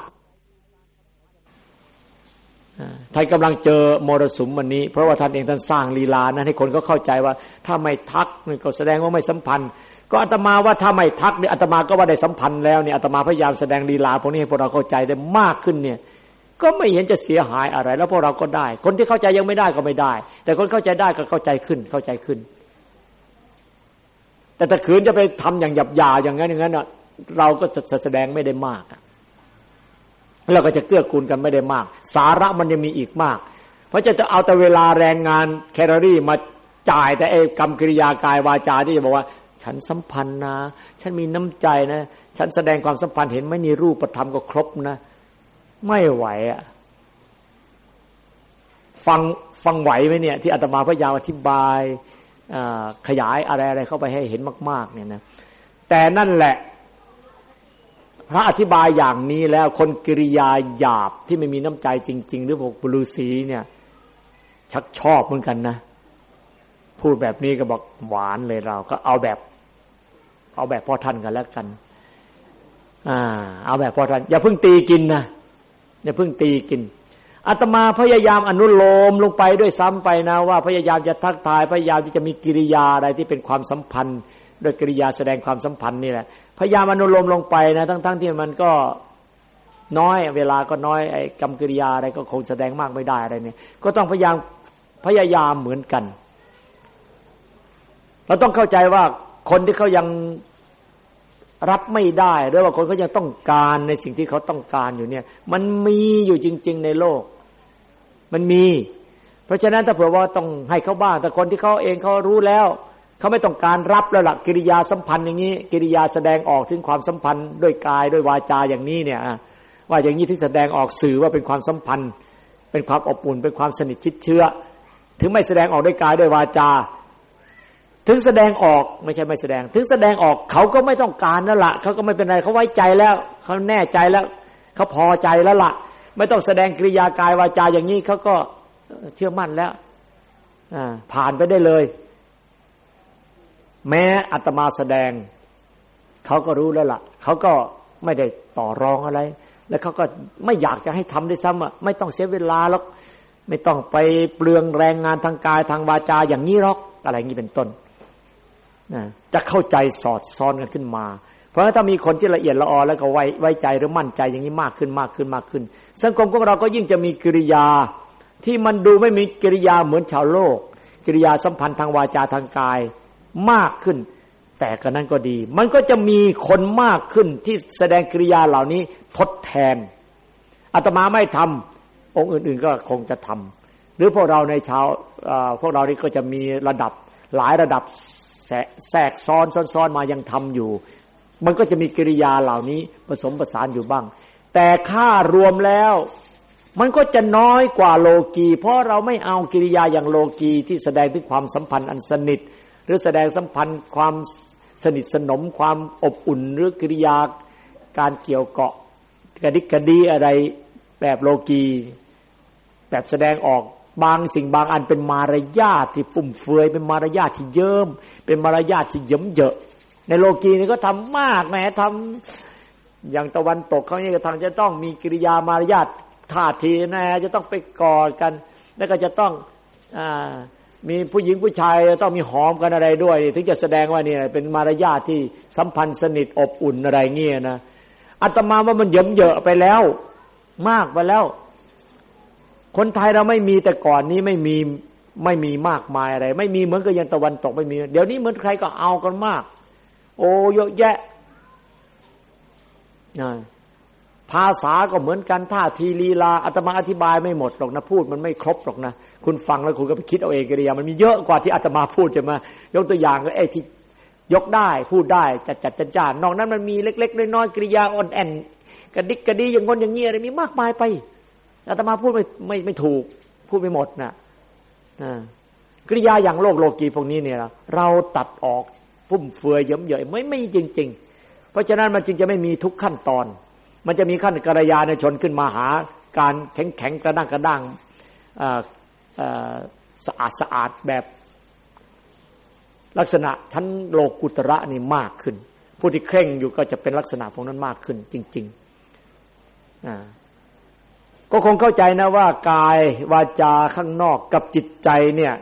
ไทยกำลังเจอมรสุมวันนี้ เพราะว่าท่านเองท่านสร้างลีลานะให้คนก็เข้าใจว่า ถ้าไม่ทักนี่ก็แสดงว่าไม่สัมพันธ์ ก็อาตมาว่าถ้าไม่ทักเนี่ยอาตมาก็ว่าได้สัมพันธ์แล้วเนี่ยอาตมาพยายามแสดงลีลาพวกนี้ให้พวกเราเข้าใจได้มากขึ้นเนี่ย ก็ไม่เห็นจะเสียหายอะไร แล้วพวกเราก็ได้ คนที่เข้าใจยังไม่ได้ก็ไม่ได้ แต่คนเข้าใจได้ก็เข้าใจขึ้น เข้าใจขึ้น แต่ถ้าขืนจะไปทำอย่างหยาบยาอย่างนั้นอย่างนั้นเราก็จะแสดงไม่ได้มากเราก็จะเกื้อกูลกันไม่ได้มาก สาระมันยังมีอีกมาก เพราะจะจะเอาแต่เวลาแรงงานแคลอรี่มาจ่ายแต่เอกรรมกิริยากายวาจาที่จะบอกว่า ฉันสัมพันธ์นะ ฉันมีน้ำใจนะ ฉันแสดงความสัมพันธ์เห็นไม่มีรูปธรรมก็ครบนะ ไม่ไหวอะฟังฟังไหวไหมเนี่ย ที่อาตมาพยายามอธิบายขยายอะไรอะไรเข้าไปให้เห็นมาก ๆ เนี่ยนะแต่นั่นแหละ พระอธิบายอย่างนี้แล้วคนกิริยาหยาบที่ไม่มีน้ำใจจริง ๆ หรือพวกบุรุษีเนี่ย ชักชอบเหมือนกันนะ พูดแบบนี้ก็บอกหวานเลยเรา ก็เอาแบบ เอาแบบพ่อท่านกันแล้วกัน อ่า เอาแบบพอทันอย่าเพิ่งตีกินนะ อย่าเพิ่งตีกินอาตมาพยายามอนุโลมลงไปด้วยซ้ำไปนะว่าพยายามจะทักทายพยายามที่จะมีกิริยาอะไรที่เป็นความสัมพันธ์โดยกิริยาแสดงความสัมพันธ์นี่แหละพยายามอนุโลมลงไปนะทั้งๆทที่มันก็น้อยเวลาก็น้อยไอ้กรรมกิริยาอะไรก็คงแสดงมากไม่ได้อะไรเนี่ยก็ต้องพยายามพยายามเหมือนกัน เราต้องเข้าใจว่าคนที่เขายัง รับไม่ได้หรือว่าคนเขายังต้องการในสิ่งที่เขาต้องการอยู่เนี่ย มันมีอยู่จริง ๆ ในโลก มันมี เพราะฉะนั้นถ้าเผื่อว่าต้องให้เขาบ้าง แต่คนที่เขาเองเขารู้แล้ว เขาไม่ต้องการรับแล้วหลักกิริยาสัมพันธ์อย่างนี้ กิริยาแสดงออกถึงความสัมพันธ์ด้วยกายด้วยวาจาอย่างนี้เนี่ยว่าอย่างนี้ที่แสดงออกสื่อว่าเป็นความสัมพันธ์ เป็นความอบอุ่นเป็นความสนิทชิดเชื้อ ถึงไม่แสดงออกด้วยกายด้วยวาจา ถึงแสดงออกไม่ใช่ไม่แสดง ถึงแสดงออกเขาก็ไม่ต้องการนั่นแหละเขาก็ไม่เป็นไรเขาไว้ใจแล้วเขาแน่ใจแล้วเขาพอใจแล้วละ่ะไม่ต้องแสดงกิริยากายวาจาอย่างนี้เขาก็เชื่อมั่นแล้วผ่านไปได้เลย แม้อัตมาแสดงเขาก็รู้แล้วละ่ะเขาก็ไม่ได้ต่อรองอะไร แล้วเขาก็ไม่อยากจะให้ทำด้วยซ้ำอะไม่ต้องเสียเวลาหรอกไม่ต้องไปเปลืองแรงงานทางกายทางวาจาอย่างนี้หรอกอะไรอย่างนี้เป็นต้น จะเข้าใจสอดซ้อนกันขึ้นมา เพราะถ้ามีคนที่ละเอียดละออแล้วก็ไว้ไว้ใจหรือมั่นใจอย่างนี้มากขึ้นมากขึ้นมากขึ้น สังคมของเราก็ยิ่งจะมีกิริยาที่มันดูไม่มีกิริยาเหมือนชาวโลก กิริยาสัมพันธ์ทางวาจาทางกายมากขึ้น แต่ก็นั้นก็ดี มันก็จะมีคนมากขึ้นที่แสดงกิริยาเหล่านี้ทดแทนอาตมาไม่ทำองค์อื่น ๆก็คงจะทำหรือพวกเราในชาวพวกเรานี่ก็จะมีระดับหลายระดับ แทรกซ้อนซ้อนๆมายังทำอยู่ มันก็จะมีกิริยาเหล่านี้ผสมผสานอยู่บ้าง แต่ค่ารวมแล้ว มันก็จะน้อยกว่าโลกี เพราะเราไม่เอากิริยาอย่างโลกีที่แสดงถึงความสัมพันธ์อันสนิท หรือแสดงสัมพันธ์ความสนิทสนมความอบอุ่นหรือกิริยาการเกี่ยวเกาะกระดิกกระดีอะไรแบบโลกี แบบแสดงออก บางสิ่งบางอันเป็นมารยาทที่ฟุ่มเฟือยเป็นมารยาทที่เยิ้มเป็นมารยาทที่เยิ้มเยอะ ในโลกีนี่ก็ทำมากแม้ทำอย่างตะวันตกเขาเนี่ยทางจะต้องมีกิริยามารยาทท่าทีนะจะต้องไปกอดกัน แล้วก็จะต้องอมีผู้หญิงผู้ชายต้องมีหอมกันอะไรด้วย ถึงจะแสดงว่านี่เป็นมารยาทที่สัมพันธ์สนิทอบอุ่นอะไรเงี้ยนะอาตมาว่ามันเยิ่มเยอะไปแล้ว มากไปแล้ว คนไทยเราไม่มีแต่ก่อนนี้ไม่มีไม่มีมากมายอะไร ไม่มีเหมือนกับยังตะวันตกไม่มี เดี๋ยวนี้เหมือนใครก็เอากันมาก โอ้เยอะแยะนะภาษาก็เหมือนกันท่าทีลีลาอาตมาอธิบายไม่หมดหรอกนะพูดมันไม่ครบหรอกนะคุณฟังแล้วคุณก็ไปคิดเอาเองกิริยามันมีเยอะกว่าที่อาตมาพูดจะมา ยกตัวอย่างก็ไอ้ที่ยกได้พูดได้จัดจัดจัดจ้านนอกนั้นมันมีเล็ก ๆ น้อยๆกริยาอ่อนแอนกระดิกกระดีอย่างงนอย่างเงี้ยอะไรมีมากมายไป อาตมาพูดไม่ไม่ไม่ถูก พูดไม่หมดนะกริยาอย่างโลกโลกีพวกนี้เนี่ยเราตัดออกฟุ่มเฟือยเยิ้มเยยไม่ไม่จริง ๆ เพราะฉะนั้นมันจึงจะไม่มีทุกขั้นตอน มันจะมีขั้นกระยาในชนขึ้นมาหา การแข็งแข็งกระด้างกระด้างสะอาดสะอาดแบบลักษณะชั้นโลกุตระนี่มากขึ้น ผู้ที่เคร่งอยู่ก็จะเป็นลักษณะพวกนั้นมากขึ้น จริงๆ ก็คงเข้าใจนะว่ากายวาจาข้างนอกกับจิตใจเนี่ย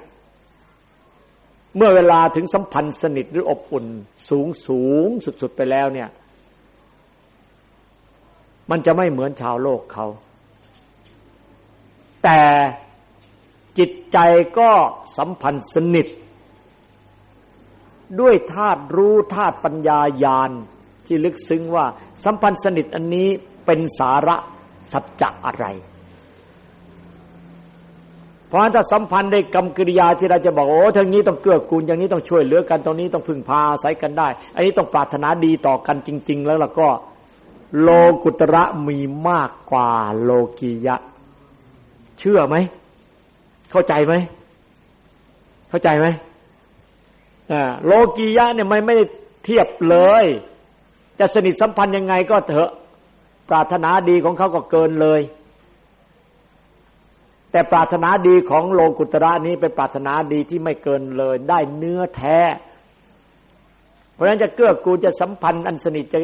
เมื่อเวลาถึงสัมพันธ์สนิทหรืออบอุ่นสูงสูงสุด ๆ ไปแล้วเนี่ย มันจะไม่เหมือนชาวโลกเขา แต่จิตใจก็สัมพันธ์สนิท ด้วยธาตุรู้ธาตุปัญญาญาณที่ลึกซึ้งว่าสัมพันธ์สนิทอันนี้เป็นสาระ สัจจะอะไร เพราะฉะนั้นถ้าสัมพันธ์ในกรรมกิริยาที่เราจะบอกโอ้ทางนี้ต้องเกื้อกูลอย่างนี้ต้องช่วยเหลือกันตรงนี้ต้องพึ่งพาอาศัยกันได้ อันนี้ต้องปรารถนาดีต่อกันจริง ๆ แล้วล่ะก็ โลกุตระมีมากกว่าโลกียะ เชื่อไหม เข้าใจไหม เข้าใจไหมโลกียะเนี่ยไม่ได้เทียบเลย จะสนิทสัมพันธ์ยังไงก็เถอะ ปรารถนาดีของเขาก็เกินเลย แต่ปรารถนาดีของโลกุตระนี้เป็นปรารถนาดีที่ไม่เกินเลย ได้เนื้อแท้ เพราะฉะนั้นจะเกื้อกูลจะสัมพันธ์อันสนิทจะ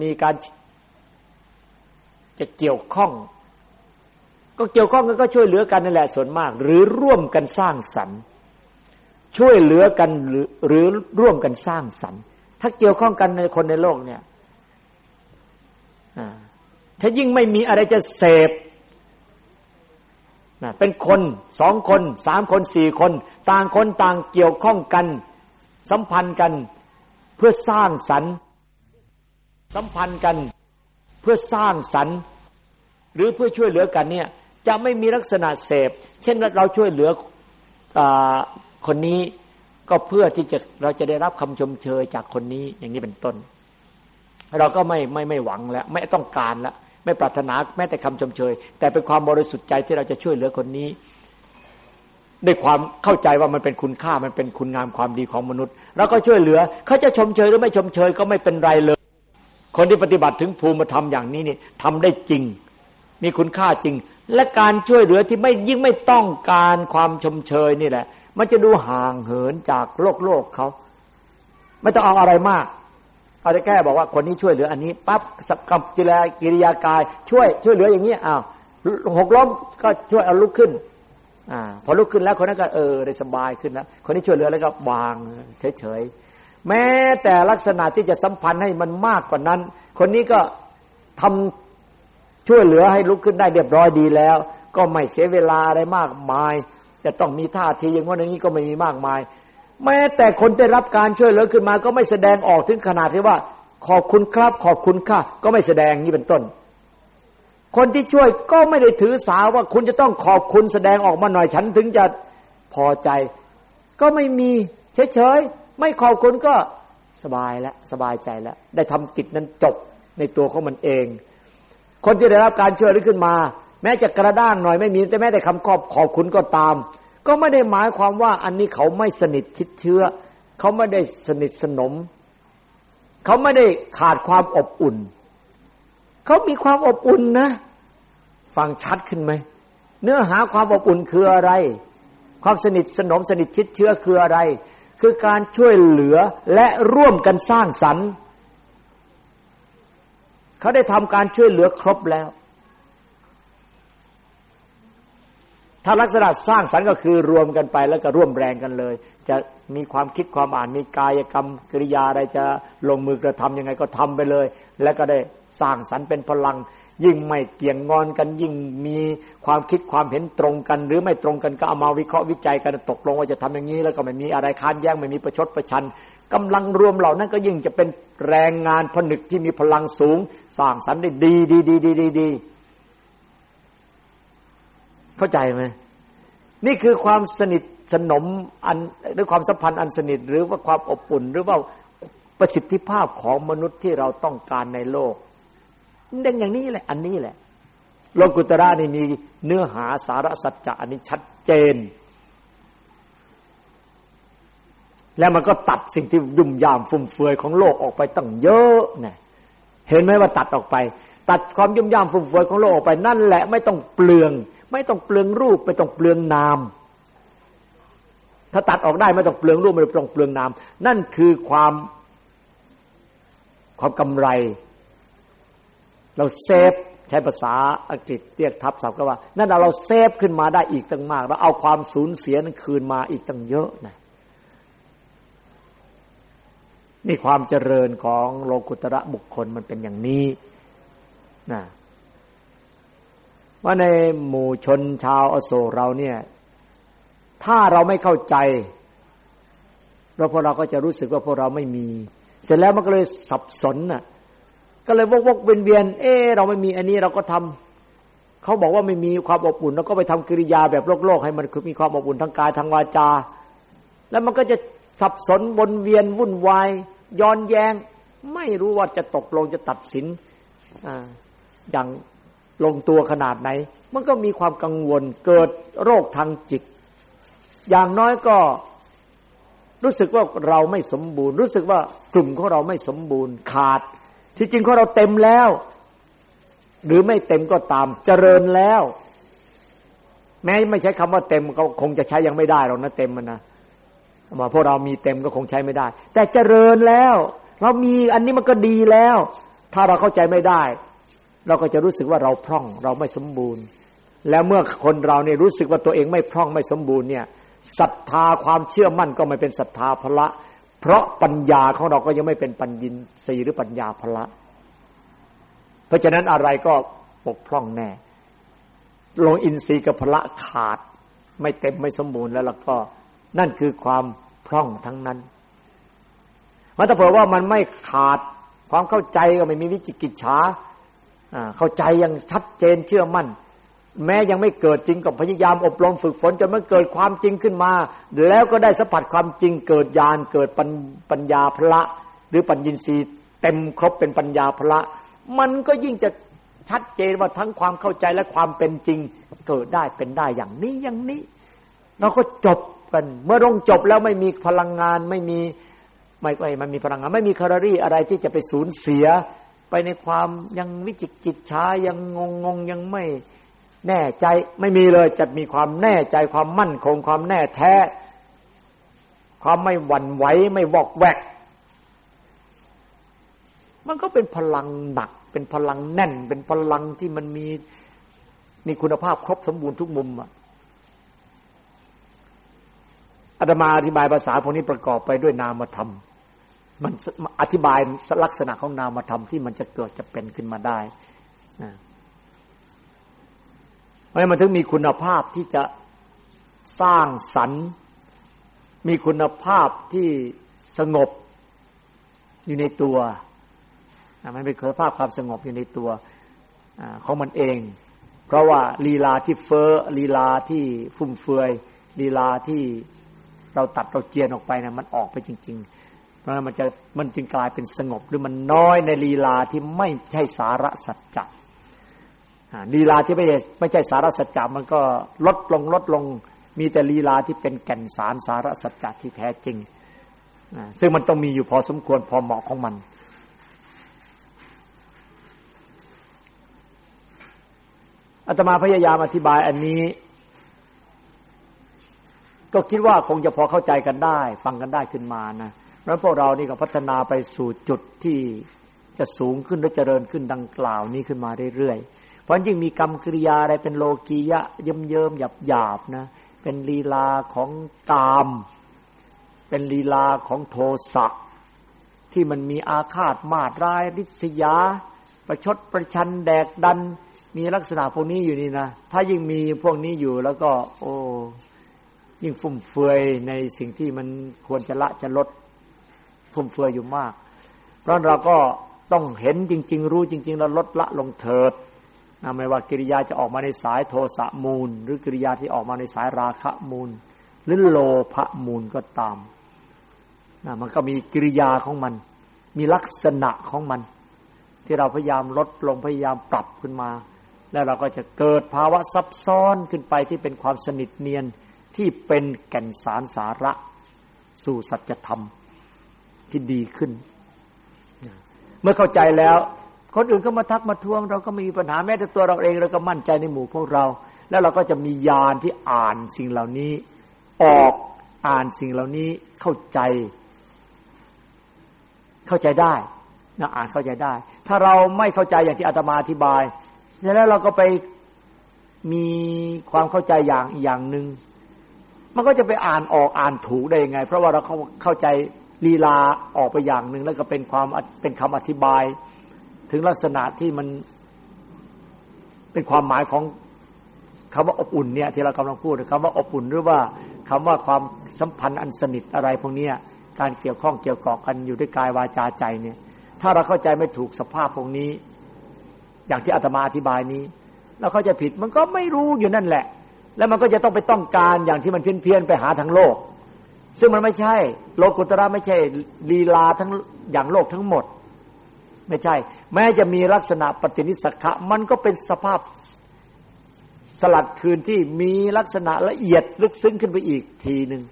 มีการจะเกี่ยวข้อง ก็เกี่ยวข้องกันก็ช่วยเหลือกันนั่นแหละส่วนมาก หรือร่วมกันสร้างสรรค์ช่วยเหลือกันหรือหรือร่วมกันสร้างสรรค์ ถ้าเกี่ยวข้องกันในคนในโลกเนี่ย ถ้ายิ่งไม่มีอะไรจะเสพเป็นคนสองคนสามคนสี่คน ต่างคนต่างเกี่ยวข้องกัน สัมพันธ์กัน เพื่อสร้างสรรค์ สัมพันธ์กัน เพื่อสร้างสรรค์ หรือเพื่อช่วยเหลือกันเนี่ยจะไม่มีลักษณะเสพ เช่นเราช่วยเหลืออคนนี้ก็เพื่อที่จะเราจะได้รับคำชมเชยจากคนนี้อย่างนี้เป็นต้น เราก็ไม่ไม่ไม่หวังแล้ว ไม่ต้องการแล้ว ไม่ปรารถนาแม้แต่คำชมเชย แต่เป็นความบริสุทธิ์ใจที่เราจะช่วยเหลือคนนี้ด้วยความเข้าใจว่ามันเป็นคุณค่ามันเป็นคุณงามความดีของมนุษย์เราก็ช่วยเหลือ เขาจะชมเชยหรือไม่ชมเชยก็ไม่เป็นไรเลย คนที่ปฏิบัติถึงภูมิธรรมอย่างนี้นี่ทำได้จริง มีคุณค่าจริง และการช่วยเหลือที่ไม่ยิ่งไม่ต้องการความชมเชยนี่แหละ มันจะดูห่างเหินจากโลกโลกเขา ไม่ต้องเอาอะไรมาก เอาแต่แค่บอกว่าคนนี้ช่วยเหลืออันนี้ปั๊บสับกับกิริยากิริยากาย ช่วยช่วยเหลืออย่างนี้อ้าวหกล้มก็ช่วยเอาลุกขึ้นอ่าพอลุกขึ้นแล้วคนนั้นก็เออได้สบายขึ้นแล้วคนนี้ช่วยเหลือแล้วก็วางเฉยๆแม้แต่ลักษณะที่จะสัมพันธ์ให้มันมากกว่านั้น คนนี้ก็ทำช่วยเหลือให้ลุกขึ้นได้เรียบร้อยดีแล้ว ก็ไม่เสียเวลาอะไรมากมาย จะต้องมีท่าทีอย่างว่าอย่างนี้ก็ไม่มีมากมาย แม้แต่คนได้รับการช่วยเหลือขึ้นมา ก็ไม่แสดงออกถึงขนาดที่ว่า ขอบคุณครับ ขอบคุณค่ะ ก็ไม่แสดงนี่เป็นต้น คนที่ช่วยก็ไม่ได้ถือสาว่าคุณจะต้องขอบคุณแสดงออกมาหน่อยฉันถึงจะพอใจ ก็ไม่มีเฉยๆไม่ขอบคุณก็สบายแล้วสบายใจแล้ว ได้ทำกิจนั้นจบในตัวของมันเอง คนที่ได้รับการช่วยเหลือขึ้นมา แม้จะกระด้างหน่อยไม่มีแต่แม้แต่คำขอบขอบคุณก็ตาม ก็ไม่ได้หมายความว่า อันนี้เขาไม่สนิทชิดเชื้อ เขาไม่ได้สนิทสนม เขาไม่ได้ขาดความอบอุ่น เขามีความอบอุ่นนะ ฟังชัดขึ้นไหมเนื้อหาความอบอุ่นคืออะไร ความสนิทสนมสนิทชิดเชื้อคืออะไร คือการช่วยเหลือและร่วมกันสร้างสรรค์เขาได้ทำการช่วยเหลือครบแล้ว ถ้าลักษณะสร้างสรรค์ก็คือรวมกันไปแล้วก็ร่วมแรงกันเลย จะมีความคิดความอ่านมีกายกรรมกริยาอะไรจะลงมือกระทำยังไงก็ทำไปเลย แล้วก็ได้สร้างสรรค์เป็นพลัง ยิ่งไม่เกี่ยงงอนกัน ยิ่งมีความคิดความเห็นตรงกัน หรือไม่ตรงกันก็เอามาวิเคราะห์วิจัยกันตกลงว่าจะทำอย่างนี้ แล้วก็ไม่มีอะไรค้านแย้งไม่มีประชดประชันกำลังรวมเหล่านั้นก็ยิ่งจะเป็นแรงงานผนึกที่มีพลังสูง สร้างสรรค์ได้ดีดีดีดีดีดี เข้าใจไหมนี่คือความสนิทสนมอันหรือความสัมพันธ์อันสนิท หรือว่าความอบอุ่น หรือว่าประสิทธิภาพของมนุษย์ที่เราต้องการในโลกเด่นอย่างนี้แหละ อันนี้แหละ โลกุตระนี่มีเนื้อหาสาระสัจจะอันนี้ชัดเจน แล้วมันก็ตัดสิ่งที่ยุ่มยามฟุ่มเฟือยของโลกออกไปตั้งเยอะเนี่ยเห็นไหมว่าตัดออกไป ตัดความยุ่มยามฟุ่มเฟือยของโลกออกไปนั่นแหละ ไม่ต้องเปลือง ไม่ต้องเปลืองรูปไม่ต้องเปลืองนาม ถ้าตัดออกได้ไม่ต้องเปลืองรูปไม่ต้องเปลืองนาม นั่นคือความความกำไร เราเซฟใช้ภาษาอังกฤษเรียกทับศัพท์ก็ว่า นั่นเราเซฟขึ้นมาได้อีกตั้งมากเราเอาความสูญเสียนั้นคืนมาอีกตั้งเยอะนะนี่ความเจริญของโลกุตระบุคคลมันเป็นอย่างนี้นะ ว่าในหมู่ชนชาวอโศกเราเนี่ย ถ้าเราไม่เข้าใจเราพวกเราก็จะรู้สึกว่าพวกเราไม่มี เสร็จแล้วมันก็เลยสับสนน่ะ ก็เลยวกวกเวียนเวียนเออเราไม่มีอันนี้เราก็ทำเขาบอกว่าไม่มีความอบอุ่นเราก็ไปทำกิริยาแบบโลกโลกให้มันคือมีความอบอุ่นทั้งกายทั้งวาจา แล้วมันก็จะสับสนวนเวียนวุ่นวายย้อนแยงไม่รู้ว่าจะตกลงจะตัดสินออย่าง ลงตัวขนาดไหน มันก็มีความกังวลเกิดโรคทางจิต อย่างน้อยก็รู้สึกว่าเราไม่สมบูรณ์ รู้สึกว่ากลุ่มของเราไม่สมบูรณ์ขาด ที่จริงของเราเต็มแล้ว หรือไม่เต็มก็ตามเจริญแล้ว แม้ไม่ใช้คำว่าเต็มก็คงจะใช้ยังไม่ได้หรอกนะเต็มมันนะว่าพวกเรามีเต็มก็คงใช้ไม่ได้ แต่เจริญแล้ว เรามีอันนี้มันก็ดีแล้ว ถ้าเราเข้าใจไม่ได้ เราก็จะรู้สึกว่าเราพร่องเราไม่สมบูรณ์ แล้วเมื่อคนเราเนี่ยรู้สึกว่าตัวเองไม่พร่องไม่สมบูรณ์เนี่ยศรัทธาความเชื่อมั่นก็ไม่เป็นศรัทธาพละ เพราะปัญญาของเราก็ยังไม่เป็นปัญญินสีหรือปัญญาพละ เพราะฉะนั้นอะไรก็ปกพร่องแน่ ลงอินทรีย์กับพละขาด ไม่เต็มไม่สมบูรณ์แล้วแล้วก็นั่นคือความพร่องทั้งนั้นมันถ้าเผื่อว่ามันไม่ขาดความเข้าใจก็ไม่มีวิจิกิจฉา เข้าใจยังชัดเจนเชื่อมั่น แม้ยังไม่เกิดจริงก็พยายามอบรมฝึกฝนจนมันเกิดความจริงขึ้นมา แล้วก็ได้สัมผัสความจริงเกิดญาณเกิดปัญญาพละ หรือปัญญินทรีย์เต็มครบเป็นปัญญาพละ มันก็ยิ่งจะชัดเจนว่าทั้งความเข้าใจและความเป็นจริงเกิดได้เป็นได้อย่างนี้อย่างนี้ เราก็จบกัน เมื่อลงจบแล้วไม่มีพลังงานไม่มีไม่ไม่มันมีพลังงานไม่มีแคลอรี่อะไรที่จะไปสูญเสีย ในความยังวิจิตจิตช้ายังงงงงยังไม่แน่ใจไม่มีเลยจะมีความแน่ใจความมั่นคงความแน่แท้ ความไม่หวั่นไหวไม่วอกแวก มันก็เป็นพลังหนัก เป็นพลังแน่น เป็นพลังที่มันมีมีคุณภาพครบสมบูรณ์ทุกมุมอะอาตมาอธิบายภาษาพวกนี้ประกอบไปด้วยนามธรรม มันอธิบายลักษณะของนามธรรมที่มันจะเกิดจะเป็นขึ้นมาได้นะเพราะมันถึงมีคุณภาพที่จะสร้างสรรค์ มีคุณภาพที่สงบอยู่ในตัวมันเป็นคุณภาพความสงบอยู่ในตัวของมันเอง เพราะว่าลีลาที่เฟอ้อลีลาที่ฟุ่มเฟือยลีลาที่เราตัดเราเจียนออกไปนะมันออกไปจริง ๆ พราะมันจะมันจึงกลายเป็นสงบ หรือมันน้อยในลีลาที่ไม่ใช่สาระสัจจะลีลาที่ไม่ใช่ไม่ใช่สาระสัจจะมันก็ลดลงลดลงมีแต่ลีลาที่เป็นแก่นสารสาระสัจจะที่แท้จริง ซึ่งมันต้องมีอยู่พอสมควรพอเหมาะของมัน อาตมาพยายามอธิบายอันนี้ ก็คิดว่าคงจะพอเข้าใจกันได้ ฟังกันได้ขึ้นมานะ แล้วพวกเรานี่ก็พัฒนาไปสู่จุดที่จะสูงขึ้นและเจริญขึ้นดังกล่าวนี้ขึ้นมาเรื่อยๆ เพราะยิ่งมีกรรมกิริยาอะไรเป็นโลกียะเยิ้มเยิมหยาบหยาบนะ เป็นลีลาของกาม เป็นลีลาของโทสะที่มันมีอาฆาตมาดร้ายริษยา ประชดประชันแดกดัน มีลักษณะพวกนี้อยู่นี่นะ ถ้ายิ่งมีพวกนี้อยู่แล้วก็ โอ้ยิ่งฟุ่มเฟือยในสิ่งที่มันควรจะละจะลด ฟุ่มเฟือยอยู่มาก เพราะเราก็ต้องเห็นจริง ๆ รู้จริง ๆ แล้วลดละลงเถิดนะไม่ว่ากิริยาจะออกมาในสายโทสะมูล หรือกิริยาที่ออกมาในสายราคะมูล หรือโลภมูลก็ตามนะมันก็มีกิริยาของมัน มีลักษณะของมัน ที่เราพยายามลดลงพยายามปรับขึ้นมา แล้วเราก็จะเกิดภาวะซับซ้อนขึ้นไปที่เป็นความสนิทเนียนที่เป็นแก่นสารสาระ สู่สัจธรรม ที่ดีขึ้น เมื่อเข้าใจแล้ว คนอื่นก็มาทักมาทวง เราก็ไม่มีปัญหาแม้แต่ตัวเราเองเราก็มั่นใจในหมู่พวกเรา แล้วเราก็จะมีญาณที่อ่านสิ่งเหล่านี้ ออกอ่านสิ่งเหล่านี้เข้าใจ เข้าใจได้นะอ่านเข้าใจได้ ถ้าเราไม่เข้าใจอย่างที่อาตมาอธิบายแล้วเราก็ไปมีความเข้าใจอย่างอย่างหนึ่งมันก็จะไปอ่านออกอ่านถูกได้ยังไง เพราะว่าเราเข้าเข้าใจ ลีลาออกไปอย่างหนึ่งแล้วก็เป็นความเป็นคำอธิบาย ถึงลักษณะที่มันเป็นความหมายของคำว่าอบอุ่นเนี่ยที่เรากำลังพูดคำว่าอบอุ่นหรือว่าคำว่าความสัมพันธ์อันสนิทอะไรพวกนี้การเกี่ยวข้องเกี่ยวเกาะกันอยู่ด้วยกายวาจาใจเนี่ยถ้าเราเข้าใจไม่ถูกสภาพพวกนี้ อย่างที่อาตมาอธิบายนี้ เราเข้าใจผิดมันก็ไม่รู้อยู่นั่นแหละ แล้วมันก็จะต้องไปต้องการอย่างที่มันเพี้ยนๆไปหาทางโลก ซึ่งมันไม่ใช่ โลกุตระไม่ใช่ลีลาทั้งอย่างโลกทั้งหมด ไม่ใช่ แม้จะมีลักษณะปฏินิสักะมันก็เป็นสภาพสลัดคืนที่มีลักษณะละเอียดลึกซึ้งขึ้นไปอีกทีหนึ่ง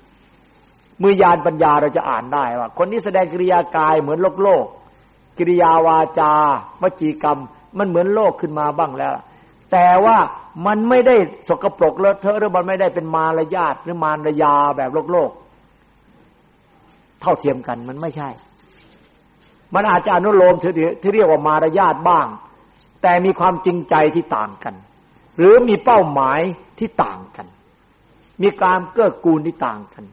มือยานปัญญาเราจะอ่านได้ว่า คนนี้แสดงกิริยากายเหมือนโลกโลก กิริยาวาจาวจีกรรม มันเหมือนโลกขึ้นมาบ้างแล้ว แต่ว่ามันไม่ได้สกปรกเลอะเทอะหรือมันไม่ได้เป็นมารยาทหรือมารยาแบบโลกโลก เท่าเทียมกันมันไม่ใช่ มันอาจจะอนุโลมที่เรียกว่ามารยาทบ้าง แต่มีความจริงใจที่ต่างกัน หรือมีเป้าหมายที่ต่างกัน มีการเกื้อกูลที่ต่างกัน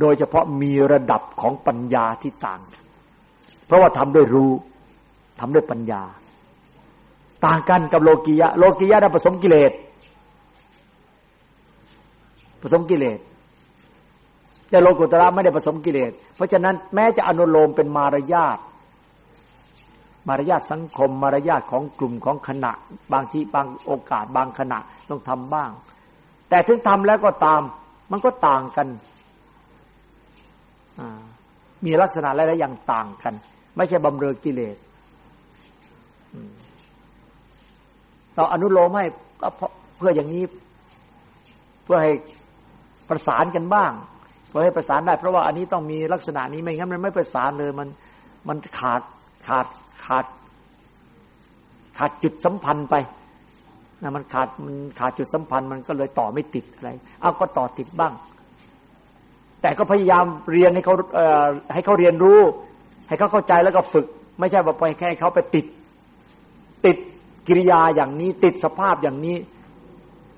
โดยเฉพาะมีระดับของปัญญาที่ต่างกัน เพราะว่าทำด้วยรู้ทำด้วยปัญญา ต่างกันกับโลกียะ โลกียะได้ผสมกิเลสผสมกิเลส แต่โลกุตระไม่ได้ผสมกิเลส เพราะฉะนั้นแม้จะอนุโลมเป็นมารยาทมารยาทสังคม มารยาทของกลุ่มของขณะ บางที่บางโอกาสบางขณะต้องทำบ้าง แต่ถึงทำแล้วก็ตาม มันก็ต่างกัน มีลักษณะอะไรๆอย่างต่างกัน ไม่ใช่บำเรอกิเลสเราอนุโลมให้เพื่ออย่างนี้ เพื่อให้ประสานกันบ้าง เพื่อให้ประสานได้ เพราะว่าอันนี้ต้องมีลักษณะนี้ไม่งั้นมันไม่ประสานเลยมันมันขาดขาดขาด ขาดจุดสัมพันธ์ไปนะมันขาดมันขาดจุดสัมพันธ์มันก็เลยต่อไม่ติดอะไร เอาก็ต่อติดบ้าง แต่ก็พยายามเรียนให้เขาเอ่อให้เขาเรียนรู้ ให้เขาเข้าใจแล้วก็ฝึก ไม่ใช่ว่าไปแค่เขาไปติด ติดกิริยาอย่างนี้ ติดสภาพอย่างนี้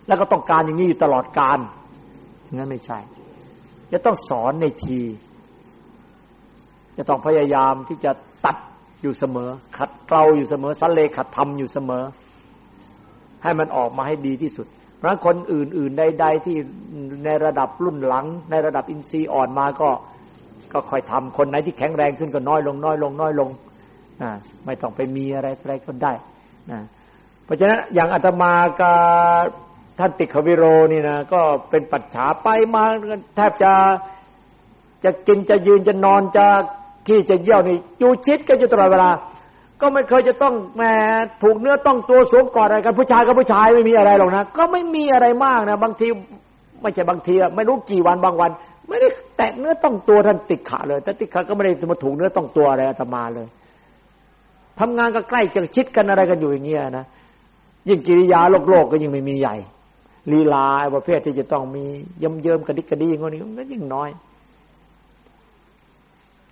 แล้วก็ต้องการอย่างนี้อยู่ตลอดการงั้นไม่ใช่ จะต้องสอนในที จะต้องพยายามที่จะตัดอยู่เสมอ ขัดเกลาอยู่เสมอสันเลขัดทำอยู่เสมอ ให้มันออกมาให้ดีที่สุด เพราะคนอื่น ๆ ใด ๆ ที่ในระดับรุ่นหลัง ในระดับอินทรีย์อ่อนมาก็ก็ค่อยทำคนไหนที่แข็งแรงขึ้นก็น้อยลง น้อยลง น้อยลงไม่ต้องไปมีอะไรอะไรก็ได้นะเพราะฉะนั้นอย่างอาตมากับ ท่านติขวิโรนี่นะก็เป็นปัจฉาไปมาแทบจะจะกินจะยืนจะนอนจะขี้จะเยี่ยวนี่อยู่ชิดกันอยู่ตลอดเวลา ก็ไม่เคยจะต้องแหมถูกเนื้อต้องตัวสวมกอดอะไรกันผู้ชายกับผู้ชายไม่มีอะไรหรอกนะ ก็ไม่มีอะไรมากนะ บางทีไม่ใช่บางทีไม่รู้กี่วันบางวัน ไม่ได้แตะเนื้อต้องตัวท่านติขาเลยแต่ติขาก็ไม่ได้มาถูกเนื้อต้องตัวอะไรอาตมาเลยทำงานก็ใกล้จะชิดกันอะไรกันอยู่อย่างเงี้ยนะยิ่งกิริยาโลกโลกก็ยิ่งไม่มีใหญ่ ลีลาประเภทที่จะต้องมีเยิ้มเยิมกระดิกกระดีอย่างนี้มันยิ่งน้อย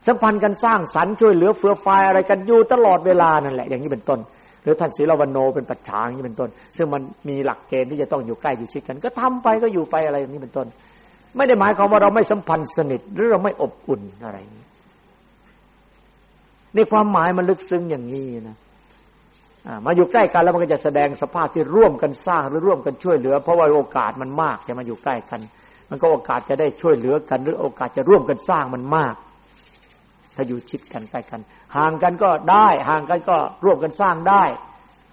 สัมพันธ์กันสร้างสรรค์ช่วยเหลือเฟื่อฟายอะไรกันอยู่ตลอดเวลานั่นแหละ อย่างนี้เป็นต้น หรือท่านศีลวันโนเป็นปัจฉางอย่างนี้เป็นต้น ซึ่งมันมีหลักเกณฑ์ที่จะต้องอยู่ใกล้อยู่ชิดกัน ก็ทำไปก็อยู่ไปอะไรอย่างนี้เป็นต้น ไม่ได้หมายความว่าเราไม่สัมพันธ์สนิทหรือเราไม่อบอุ่นอะไรนี้ในความหมายมันลึกซึ้งอย่างนี้นะ มาอยู่ใกล้กันแล้วมันก็จะแสดงสภาพที่ร่วมกันสร้างหรือร่วมกันช่วยเหลือ เพราะว่าโอกาสมันมากจะมาอยู่ใกล้กัน มันก็โอกาสจะได้ช่วยเหลือกัน หรือโอกาสจะร่วมกันสร้างมันมาก ถ้าอยู่ชิดกันใกล้กัน ห่างกันก็ได้ ห่างกันก็ร่วมกันสร้างได้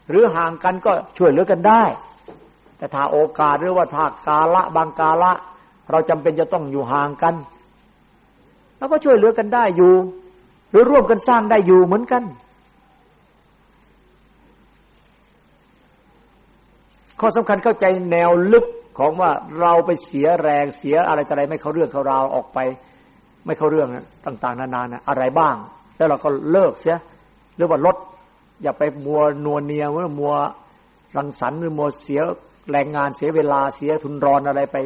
หรือห่างกันก็ช่วยเหลือกันได้ แต่ถ้าโอกาสหรือว่าถ้ากาละบางกาละ เราจำเป็นจะต้องอยู่ห่างกัน แล้วก็ช่วยเหลือกันได้อยู่ หรือร่วมกันสร้างได้อยู่เหมือนกัน ข้อสำคัญเข้าใจแนวลึกของว่าเราไปเสียแรงเสียอะไรอะไรไม่เข้าเรื่องเข้าราวออกไป ไม่เข้าเรื่องต่าง ๆ นานานะอะไรบ้าง แล้วเราก็เลิกเสียหรือว่าลดอย่าไปมัวนวเนียว่ามัวรังสรรค์หรือมัวเสียแรงงานเสียเวลาเสียทุนรอนอะไรไป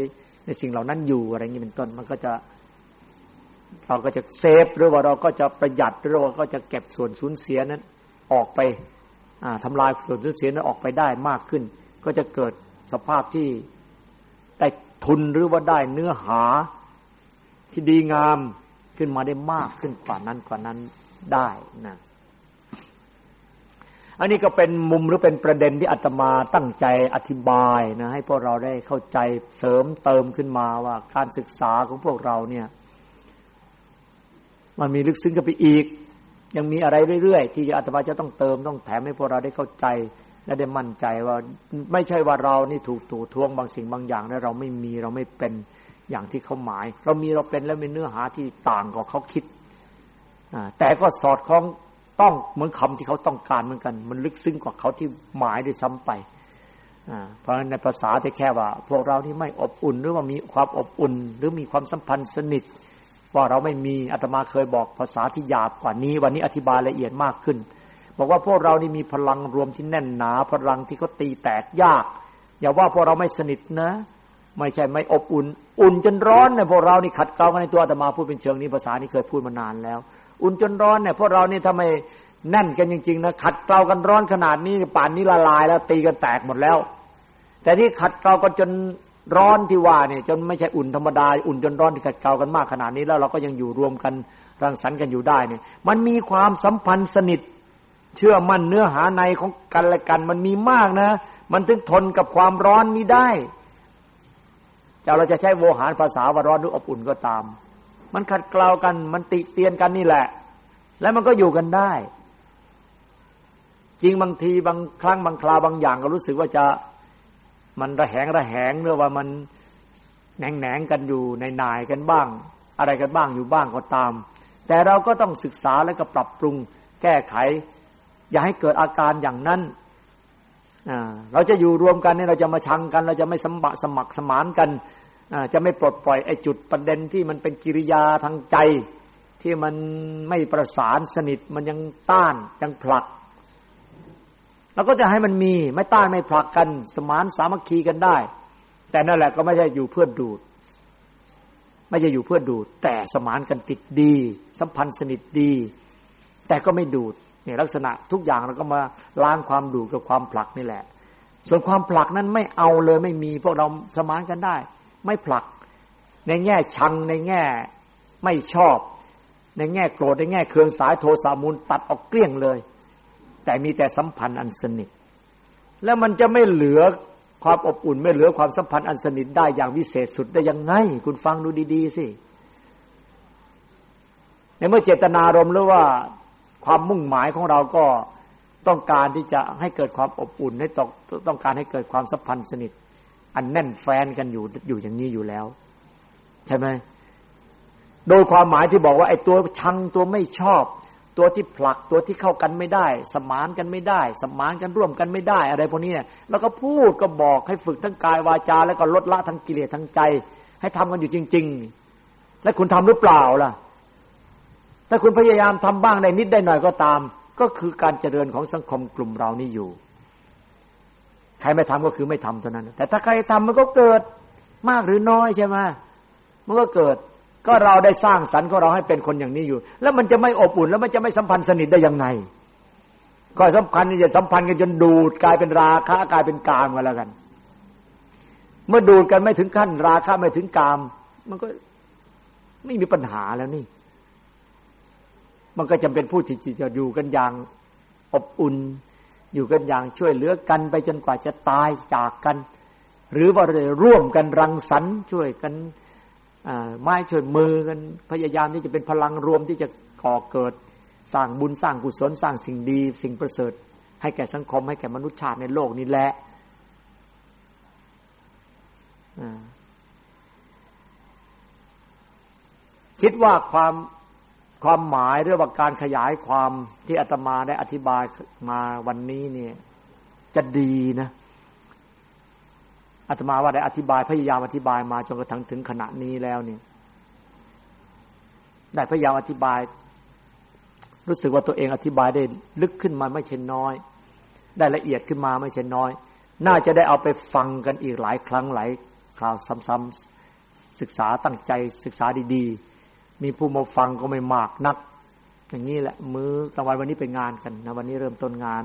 ในสิ่งเหล่านั้นอยู่อะไรอย่างนี้เป็นต้นมันก็จะเราก็จะเซฟหรือว่าเราก็จะประหยัดหรือว่าก็จะเก็บส่วนสูญเสียนั้นออกไปทำลายส่วนสูญเสียนั้นออกไปได้มากขึ้น ก็จะเกิดสภาพที่ได้ทุนหรือว่าได้เนื้อหาที่ดีงามขึ้นมาได้มากขึ้นกว่านั้นกว่านั้นได้นะอันนี้ก็เป็นมุมหรือเป็นประเด็นที่อาตมาตั้งใจอธิบายนะให้พวกเราได้เข้าใจเสริมเติมขึ้นมาว่าการศึกษาของพวกเราเนี่ย มันมีลึกซึ้งกันไปอีก ยังมีอะไรเรื่อยๆ ที่อาตมาจะต้องเติมต้องแถมให้พวกเราได้เข้าใจ และได้มั่นใจว่าไม่ใช่ว่าเรานี่ถูกตู่ทวงบางสิ่งบางอย่างแล้วเราไม่มีเราไม่เป็นอย่างที่เขาหมาย เรามีเราเป็นแล้วมีเนื้อหาที่ต่างกว่าเขาคิดแต่ก็สอดคล้องต้องเหมือนคำที่เขาต้องการเหมือนกัน มันลึกซึ้งกว่าเขาที่หมายด้วยซ้ำไปเพราะในภาษาที่แค่ว่า พวกเราที่ไม่อบอุ่นหรือว่ามีความอบอุ่น หรือมีความสัมพันธ์สนิท ว่าเราไม่มีอาตมาเคยบอกภาษาที่หยาบกว่านี้ วันนี้อธิบายละเอียดมากขึ้น บอกว่าพวกเรานี่มีพลังรวมที่แน่นหนา พลังที่เขาตีแตกยาก อย่าว่าพวกเราไม่สนิทนะ ไม่ใช่ไม่อบอุ่น อุ่นจนร้อนเนะพวกเรานี่ขัดเกลากันในตัวอาตมาพูดเป็นเชิงนี้ภาษานี้เคยพูดมานานแล้ว อุ่นจนร้อนเนี่ยพวกเรานี่ทำไมแน่นกันจริงๆนะขัดเกลากันร้อนขนาดนี้ป่านนี้ละลายแล้วตีกันแตกหมดแล้ว แต่ที่ขัดเกลากันจนร้อนที่ว่าเนี่ยจนไม่ใช่อุ่นธรรมดาอุ่นจนร้อนที่ขัดเกลากันมากขนาดนี้แล้วเราก็ยังอยู่รวมกันรังสรรค์กันอยู่ได้เนี่ยมันมีความสัมพันธ์สนิท เชื่อมั่นเนื้อหาในของกันและกัน มันมีมากนะ มันถึงทนกับความร้อนนี้ได้จะเราจะใช้โวหารภาษาว่าร้อนหรืออบอุ่นก็ตาม มันขัดเกลากัน มันติเตียนกันนี่แหละ แล้วมันก็อยู่กันได้ จริงบางทีบางครั้งบางคราวบางอย่างก็รู้สึกว่าจะมันระแหงระแหงหรือว่ามันแหนงแหนงกันอยู่ในนายกันบ้าง อะไรกันบ้างอยู่บ้างก็ตาม แต่เราก็ต้องศึกษาแล้วก็ปรับปรุงแก้ไข อย่าให้เกิดอาการอย่างนั้นเราจะอยู่รวมกันเนี่ยเราจะมาชังกัน เราจะไม่สมบะสมัครสมานกันจะไม่ปลดปล่อยไอ้จุดประเด็นที่มันเป็นกิริยาทางใจ ที่มันไม่ประสานสนิทมันยังต้านยังผลักเราก็จะให้มันมีไม่ต้านไม่ผลักกัน สมานสามัคคีกันได้ แต่นั่นแหละก็ไม่ใช่อยู่เพื่อดูด ไม่ใช่อยู่เพื่อดูด แต่สมานกันติดดี สัมพันธ์สนิทดี แต่ก็ไม่ดูด เนี่ยลักษณะทุกอย่างเราก็มาล้างความดูดกับความผลักนี่แหละ ส่วนความผลักนั้นไม่เอาเลยไม่มีพวกเราสมานกันได้ ไม่ผลัก ในแง่ชังในแง่ไม่ชอบ ในแง่โกรธในแง่เครืองสายโทสามูลตัดออกเกลี้ยงเลย แต่มีแต่สัมพันธ์อันสนิท แล้วมันจะไม่เหลือความอบอุ่นไม่เหลือความสัมพันธ์อันสนิทได้อย่างวิเศษสุดได้ยังไง คุณฟังดูดี ๆ สิ ในเมื่อเจตนารมณ์หรือว่า ความมุ่งหมายของเราก็ต้องการที่จะให้เกิดความอบอุ่นให้ต้องต้องการให้เกิดความสัมพันธ์สนิท อันแน่นแฟนกันอยู่อยู่อย่างนี้อยู่แล้ว ใช่ไหมโดยความหมายที่บอกว่าไอ้ตัวชังตัวไม่ชอบ ตัวที่ผลักตัวที่เข้ากันไม่ได้ สมานกันไม่ได้ สมานกันร่วมกันไม่ได้ อะไรพวกนี้แล้วก็พูดก็บอกให้ฝึกทั้งกายวาจา แล้วก็ลดละทั้งกิเลสทั้งใจ ให้ทำกันอยู่จริง ๆ และคุณทำหรือเปล่าล่ะ ถ้าคุณพยายามทำบ้างได้นิดได้หน่อยก็ตาม ก็คือการเจริญของสังคมกลุ่มเรานี่อยู่ ใครไม่ทำก็คือไม่ทำเท่านั้น แต่ถ้าใครทำมันก็เกิดมากหรือน้อยใช่ไหมมันก็เกิด ก็เราได้สร้างสรรค์ของเราให้เป็นคนอย่างนี้อยู่ แล้วมันจะไม่อบอุ่นแล้วมันจะไม่สัมพันธ์สนิทได้ยังไงก็สำคัญนี่จะสัมพันธ์กันจนดูดกลายเป็นราคะกลายเป็นกามมาแล้วกัน เมื่อดูดกันไม่ถึงขั้น ราคะไม่ถึงกาม มันก็ไม่มีปัญหาแล้วนี่ มันก็จำเป็นผู้ที่จะอยู่กันอย่างอบอุ่น อยู่กันอย่างช่วยเหลือกันไปจนกว่าจะตายจากกัน หรือว่าร่วมกันรังสรรค์ช่วยกันไม้ช่วยมือกันพยายามที่จะเป็นพลังรวมที่จะก่อเกิด สร้างบุญสร้างกุศลสร้างสิ่งดี สิ่งประเสริฐ ให้แก่สังคม ให้แก่มนุษยชาติในโลกนี้แหละคิดว่าความ ความหมายเรื่องว่าการขยายความที่อาตมาได้อธิบายมาวันนี้เนี่ยจะดีนะอาตมาว่าได้อธิบายพยายามอธิบายมาจนกระทั่งถึงขณะนี้แล้วเนี่ยได้พยายามอธิบาย รู้สึกว่าตัวเองอธิบายได้ลึกขึ้นมาไม่ใช่น้อย ได้ละเอียดขึ้นมาไม่ใช่น้อย น่าจะได้เอาไปฟังกันอีกหลายครั้งหลายคราวซ้ำๆศึกษาตั้งใจศึกษาดีๆ มีผู้มาฟังก็ไม่มากนัก อย่างนี้แหละมื้อกลางวันวันนี้ไปงานกันนะวันนี้เริ่มต้นงาน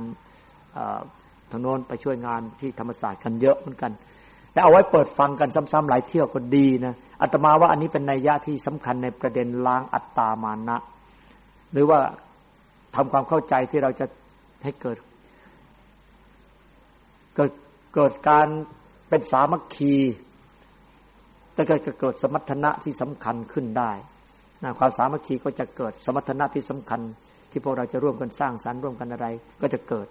ทางโน้นไปช่วยงานที่ธรรมศาสตร์กันเยอะเหมือนกันแต่เอาไว้เปิดฟังกันซ้ำๆหลายเที่ยวก็ดีนะอาตมาว่าอันนี้เป็นนัยยะที่สำคัญในประเด็นล้างอัตตามานะ หรือว่าทำความเข้าใจที่เราจะให้เกิด เกิดเกิดการเป็นสามัคคีแต่เกิดเกิดสมรรถนะที่สำคัญขึ้นได้ ความสามัคคีก็จะเกิดสมรรถนะที่สำคัญ ที่พวกเราจะร่วมกันสร้างสรรค์ร่วมกันอะไร ก็จะเกิด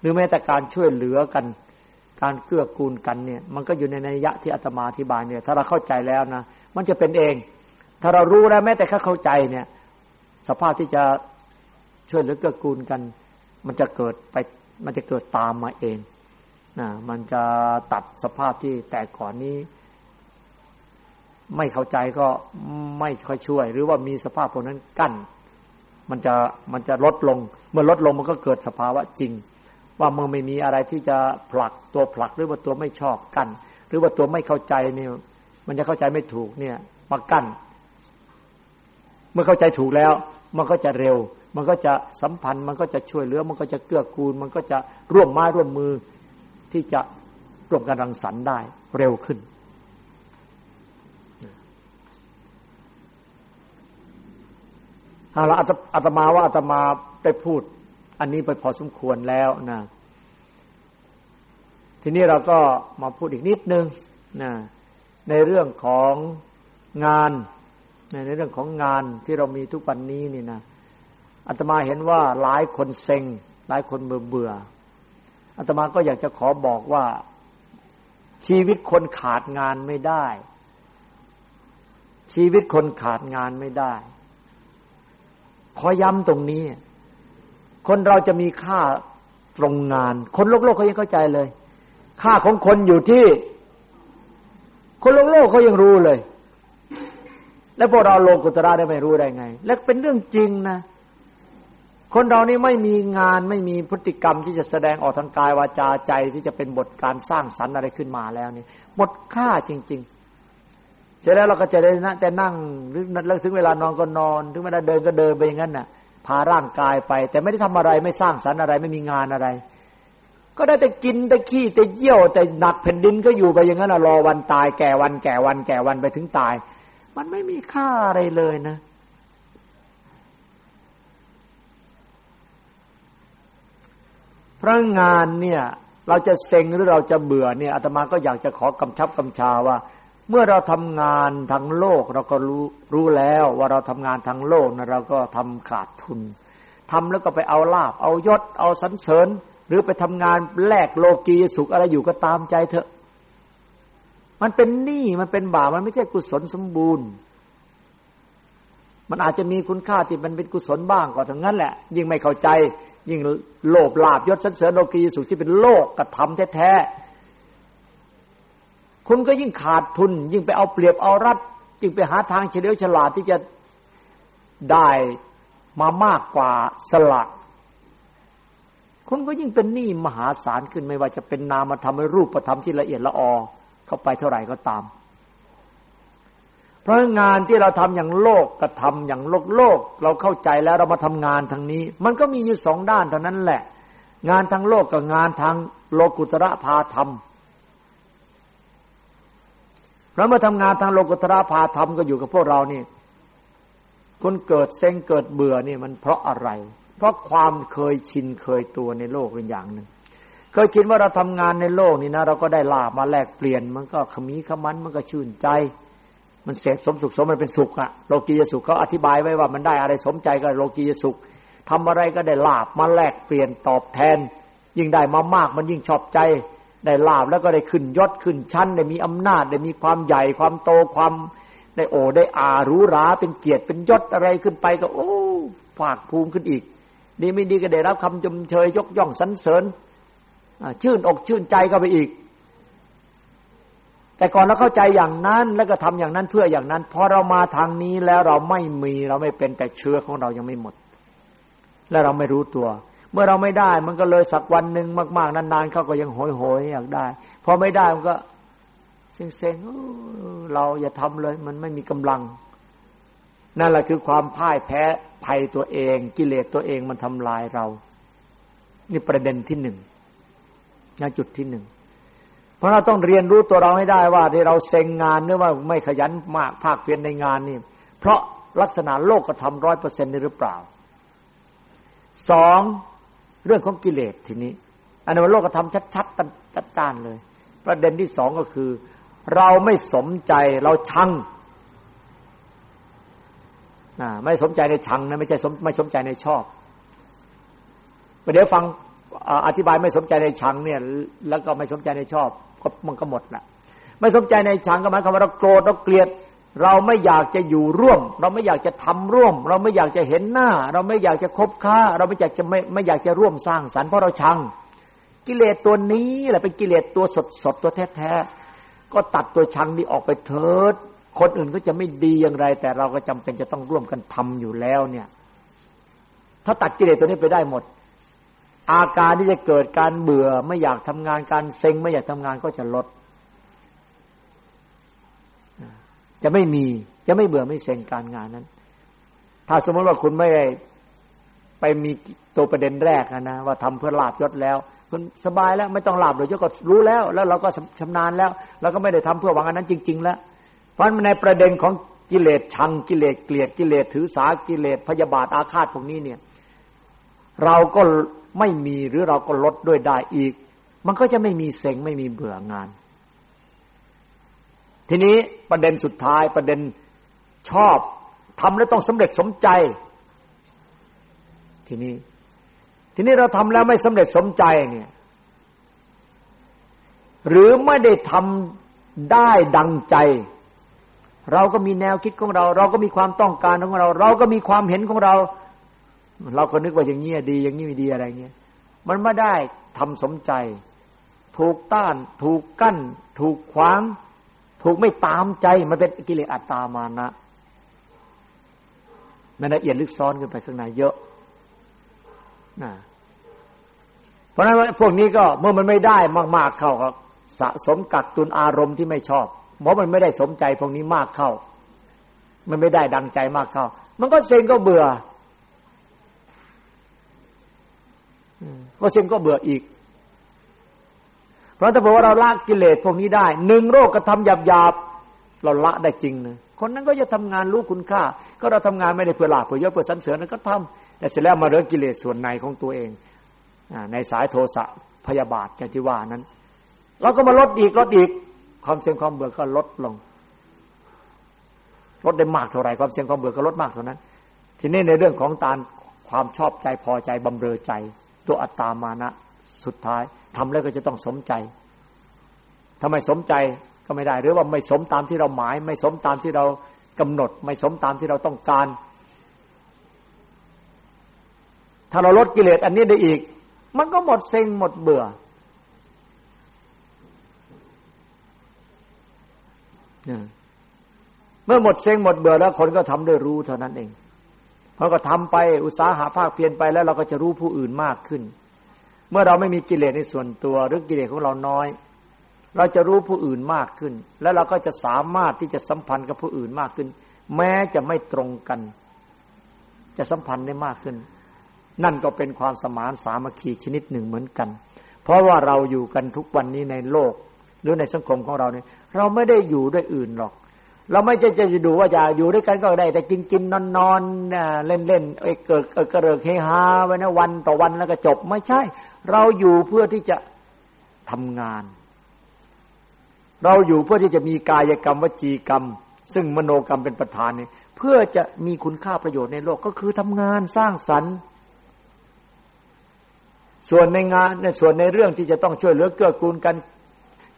หรือแม้แต่การช่วยเหลือกัน การเกื้อกูลกันเนี่ย มันก็อยู่ในนัยยะที่อาตมาอธิบายเนี่ย ถ้าเราเข้าใจแล้วนะ มันจะเป็นเอง ถ้าเรารู้แล้วแม้แต่แค่เข้าใจเนี่ย สภาพที่จะช่วยเหลือเกื้อกูลกัน มันจะเกิดไป มันจะเกิดตามมาเองนะมันจะตัดสภาพที่แต่ก่อนนี้ ไม่เข้าใจก็ไม่ค่อยช่วย หรือว่ามีสภาพพวกนั้นกั้น มันจะมันจะลดลง เมื่อลดลงมันก็เกิดสภาวะจริง ว่ามื่อไม่มีอะไรที่จะผลักตัวผลักหรือว่าตัวไม่ชอบกั้นหรือว่าตัวไม่เข้าใจเนี่ยมันจะเข้าใจไม่ถูกเนี่ยมากั้น เมื่อเข้าใจถูกแล้ว มันก็จะเร็ว มันก็จะสัมพันธ์ มันก็จะช่วยเหลือ มันก็จะเกื้อกูล มันก็จะร่วมไม้ร่วมมือที่จะร่วมกันรังสรรค์ได้เร็วขึ้น เอาละอาตมาว่าอาตมาได้พูด อันนี้ไปพอสมควรแล้วนะทีนี้เราก็มาพูดอีกนิดนึงนะในเรื่องของงานในเรื่องของงานที่เรามีทุกวันนี้นี่นะอาตมาเห็นว่าหลายคนเซ็ง หลายคนเบื่อเบื่ออาตมาก็อยากจะขอบอกว่า ชีวิตคนขาดงานไม่ได้ ชีวิตคนขาดงานไม่ได้ ขอย้ำตรงนี้ คนเราจะมีค่าตรงงาน คนโลกโลกเขายังเข้าใจเลย ค่าของคนอยู่ที่ คนโลกโลกเขายังรู้เลย แล้วพวกเราโลกุตระได้ไม่รู้ได้ไง และเป็นเรื่องจริงนะ คนเรานี่ไม่มีงานไม่มีพฤติกรรมที่จะแสดงออกทางกายวาจาใจที่จะเป็นบทการสร้างสรรค์อะไรขึ้นมาแล้วนี่หมดค่าจริง ๆ เสร็จแล้วเราก็จะได้นะแต่นั่งหรือแล้วถึงเวลานอนก็นอน ถึงเวลาเดินก็เดินไปอย่างนั้นน่ะ พาร่างกายไป แต่ไม่ได้ทำอะไรไม่สร้างสรรค์อะไรไม่มีงานอะไร ก็ได้แต่กินแต่ขี้แต่เยี่ยวแต่หนักแผ่นดินก็อยู่ไปอย่างนั้นรอวันตายแก่วันแก่วันแก่วันไปถึงตาย มันไม่มีค่าอะไรเลยนะเพราะงานเนี่ยเราจะเซ็งหรือเราจะเบื่อเนี่ยอาตมาก็อยากจะขอกำชับกำชาว่า เมื่อเราทำงานทางโลกเราก็รู้รู้แล้วว่าเราทำงานทางโลกนะเราก็ทำขาดทุนทำแล้วก็ไปเอาลาบ เอายศ เอาสันเสริญ หรือไปทำงานแลกโลกีสุขอะไรอยู่ก็ตามใจเถอะ มันเป็นหนี้มันเป็นบาปมันไม่ใช่กุศลสมบูรณ์ มันอาจจะมีคุณค่าที่มันเป็นกุศลบ้างก็ทั้งนั้นแหละ ยิ่งไม่เข้าใจ ยิ่งโลภลาบยศสันเสริญโลกีสุขที่เป็นโลกกระทำแท้ คุณก็ยิ่งขาดทุน ยิ่งไปเอาเปรียบเอารัดยิ่งไปหาทางเฉลียวฉลาดที่จะได้มามากกว่าสละคุณก็ยิ่งเป็นหนี้มหาศาลขึ้นไม่ว่าจะเป็นนามธรรมหรือรูปธรรมที่ละเอียดละออเข้าไปเท่าไหร่ก็ตาม เพราะงานที่เราทำอย่างโลกกระทำอย่างโลกโลก เราเข้าใจแล้วเรามาทำงานทางนี้ มันก็มีอยู่สองด้านเท่านั้นแหละ งานทางโลกกับงานทางโลกุตระพาธรรม เราเมื่อทำงานทางโลกุตระพาธรรมก็อยู่กับพวกเรานี่คนเกิดเซ็งเกิดเบื่อนี่มันเพราะอะไร เพราะความเคยชินเคยตัวในโลกเป็นอย่างหนึ่งเคยชินว่าเราทำงานในโลกนี่นะ เราก็ได้ลาบมาแลกเปลี่ยน มันก็ขมีขมันมันก็ชื่นใจ มันเสพสมสุขสมมันเป็นสุขอะโลกียสุขเขาอธิบายไว้ว่ามันได้อะไรสมใจก็โลกียสุขทำอะไรก็ได้ลาบมาแลกเปลี่ยนตอบแทน ยิ่งได้มามากมันยิ่งชอบใจ ได้ลาบแล้วก็ได้ขึ้นยศขึ้นชั้น ได้มีอำนาจได้มีความใหญ่ความโตความได้โอได้อารู้ราเป็นเกียรติเป็นยศอะไรขึ้นไปก็ โอ้ภาคภูมิขึ้นอีกดีไม่ดีก็ได้รับคำชมเชยยกย่องสรรเสริญชื่นอกชื่นใจก็ไปอีก แต่ก่อนเราเข้าใจอย่างนั้นแล้วก็ทำอย่างนั้นเพื่ออย่างนั้นพอเรามาทางนี้แล้วเราไม่มีเราไม่เป็นแต่เชื้อของเรายังไม่หมด และเราไม่รู้ตัว เมื่อเราไม่ได้ มันก็เลยสักวันหนึ่งมาก ๆ นานๆเขาก็ยังโหยโหยอยากได้พอไม่ได้มันก็เซ็งๆเราอย่าทำเลย มันไม่มีกำลัง นั่นแหละคือความพ่ายแพ้ภัยตัวเอง กิเลสตัวเองมันทำลายเรา นี่ประเด็นที่หนึ่งนะจุดที่หนึ่งเพราะเราต้องเรียนรู้ตัวเราให้ได้ว่า ที่เราเซ็งงานหรือว่าไม่ขยันมากภาคเพียรในงานนี่ เพราะลักษณะโลกกระทำร้อยเปอร์เซ็นต์หรือเปล่าสอง เรื่องของกิเลสทีนี้ อันนี้มันโลกธรรมชัดๆจัดจ้านเลย ประเด็นที่สองก็คือ เราไม่สมใจเราชังนะไม่สมใจในชังนะไม่ใช่สมไม่สมใจในชอบเดี๋ยวฟังอธิบายไม่สมใจในชังเนี่ย แล้วก็ไม่สมใจในชอบก็มันก็หมดนะไม่สมใจในชังก็หมายความว่าเราโกรธเราเกลียด เราไม่อยากจะอยู่ร่วม เราไม่อยากจะทำร่วม เราไม่อยากจะเห็นหน้า เราไม่อยากจะคบค้า เราไม่อยากจะไม่ไม่อยากจะร่วมสร้างสรรค์เพราะเราชัง กิเลสตัวนี้แหละเป็นกิเลสตัวสดสดตัวแท้แท้ก็ตัดตัวชังนี้ออกไปเถิด คนอื่นก็จะไม่ดีอย่างไร แต่เราก็จำเป็นจะต้องร่วมกันทำอยู่แล้วเนี่ย ถ้าตัดกิเลสตัวนี้ไปได้หมด อาการที่จะเกิดการเบื่อไม่อยากทำงานการเซ็งไม่อยากทำงานก็จะลด จะไม่มี จะไม่เบื่อไม่เซ็งการงานนั้น ถ้าสมมติว่าคุณไม่ได้ไปมีตัวประเด็นแรกนะ ว่าทำเพื่อลาบยศแล้ว คุณสบายแล้วไม่ต้องลาบหรือยศก็รู้แล้ว แล้วเราก็ชำนาญแล้วเราก็ไม่ได้ทำเพื่อหวังอันนั้นจริง ๆ แล้ว เพราะในประเด็นของกิเลสชังกิเลสเกลียดกิเลสถือสากิเลสพยาบาทอาฆาตพวกนี้เนี่ย เราก็ไม่มีหรือเราก็ลดด้วยได้อีก มันก็จะไม่มีเซ็งไม่มีเบื่องาน ทีนี้ประเด็นสุดท้ายประเด็นชอบทำแล้วต้องสำเร็จสมใจ ทีนี้ ทีนี้เราทำแล้วไม่สำเร็จสมใจเนี่ย หรือไม่ได้ทำได้ดังใจ เราก็มีแนวคิดของเรา เราก็มีความต้องการของเรา เราก็มีความเห็นของเรา เราก็นึกว่าอย่างนี้ดี อย่างนี้ไม่ดีอะไรเงี้ยมันไม่ได้ทำสมใจ ถูกต้าน ถูกกั้น ถูกขวาง ถูกไม่ตามใจมันเป็นกิเลสอัตตามานะมันละเอียดลึกซ้อนขึ้นไปข้างในเยอะนะเพราะฉะนั้นพวกนี้ก็เมื่อมันไม่ได้มาก ๆเข้าก็สะสมกักตุนอารมณ์ที่ไม่ชอบเพราะมันไม่ได้สมใจพวกนี้มากเข้า มันไม่ได้ดังใจมากเข้า มันก็เซ็งก็เบื่อก็เซ็งก็เบื่ออีก ราะถ้าบอกว่าเราละกิเลสพวกนี้ได้หนึ่งโรคกระทำหยาบหยาบเราละได้จริงนะคนนั้นก็จะทำงานรู้คุณค่า ก็เราทำงานไม่ได้เพื่อลาเพื่อยศเพื่อสันเสริญนั้นก็ทำแต่เสร็จแล้วมาเรื่องกิเลสส่วนในของตัวเองในสายโทสะพยาบาทอย่างที่ว่านั้นเราก็มาลดอีกลดอีกความเสี่ยงความเบื่อก็ลดลง ลดได้มากเท่าไหร่ความเสี่ยงความเบื่อก็ลดมากเท่านั้น ทีนี้ในเรื่องของตารความชอบใจพอใจบำเรอใจ ตัวอัตตามานะสุดท้าย ทำแล้วก็จะต้องสมใจถ้าไมสมใจก็ไม่ได้ หรือว่าไม่สมตามที่เราหมาย ไม่สมตามที่เรากำหนด ไม่สมตามที่เราต้องการ ถ้าเราลดกิเลสอันนี้ได้อีก มันก็หมดเซ็งหมดเบื่อเมื่อหมดเซ็งหมดเบื่อแล้วคนก็ทำด้วยรู้เท่านั้นเองพอก็ทำไปอุตสาหะภาคเพียรไปแล้วเราก็จะรู้ผู้อื่นมากขึ้น มื่อเราไม่มีกิเลสในส่วนตัว หรือกิเลสของเราน้อย เราจะรู้ผู้อื่นมากขึ้น แล้วเราก็จะสามารถที่จะสัมพันธ์กับผู้อื่นมากขึ้น แม้จะไม่ตรงกัน จะสัมพันธ์ได้มากขึ้น นั่นก็เป็นความสมานสามัคคีชนิดหนึ่งเหมือนกัน เพราะว่าเราอยู่กันทุกวันนี้ในโลก หรือในสังคมของเราเนี่ยเราไม่ได้อยู่ด้วยอื่นหรอก เราไม่จะจะดูว่าจะอยู่ด้วยกันก็ได้ แต่กินกินนอนนอนเล่นเล่นเกิดกระเริกเฮฮาไว้นะวันต่อวันแล้วก็จบไม่ใช่ เราอยู่เพื่อที่จะทำงาน เราอยู่เพื่อที่จะมีกายกรรมวจีกรรม ซึ่งมโนกรรมเป็นประธานนี่เพื่อจะมีคุณค่าประโยชน์ในโลกก็คือทำงานสร้างสรรค์ ส่วนในงานในส่วนในเรื่องที่จะต้องช่วยเหลือเกื้อกูลกัน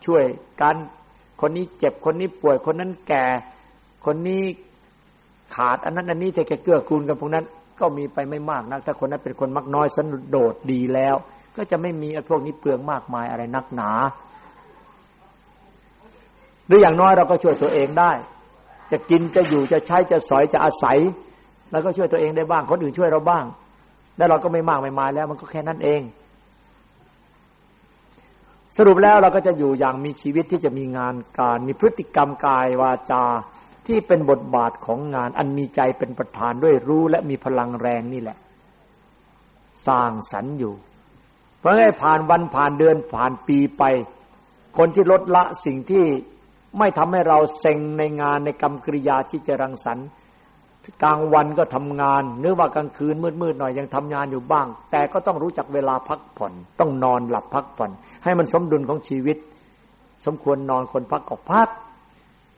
ช่วยกัน คนนี้เจ็บคนนี้ป่วยคนนั้นแก่ คนนี้ขาดอันนั้นอันนี้แต่แกเกื้อกูลกันพวกนั้น ก็มีไปไม่มากนัก ถ้าคนนั้นเป็นคนมักน้อยสันโดดดีแล้ว ก็จะไม่มีพวกนี้เปลืองมากมายอะไรนักหนา หรืออย่างน้อยเราก็ช่วยตัวเองได้ จะกินจะอยู่จะใช้จะสอยจะอาศัยแล้วก็ช่วยตัวเองได้บ้าง คนอื่นช่วยเราบ้าง แล้วเราก็ไม่มากไม่มายแล้ว มันก็แค่นั้นเอง สรุปแล้วเราก็จะอยู่อย่างมีชีวิตที่จะมีงานการ มีพฤติกรรมกายวาจาที่เป็นบทบาทของงาน อันมีใจเป็นประธานด้วยรู้และมีพลังแรงนี่แหละ สร้างสรรค์อยู่ เพราะให้ผ่านวันผ่านเดือนผ่านปีไป คนที่ลดละสิ่งที่ไม่ทำให้เราเซ็งในงานในกรรมกริยาที่จะรังสรรค์กลางวันก็ทำงานหรือว่ากลางคืนมืดๆหน่อยยังทำงานอยู่บ้าง แต่ก็ต้องรู้จักเวลาพักผ่อน ต้องนอนหลับพักผ่อน ให้มันสมดุลของชีวิต สมควรนอนคนพักก็พัก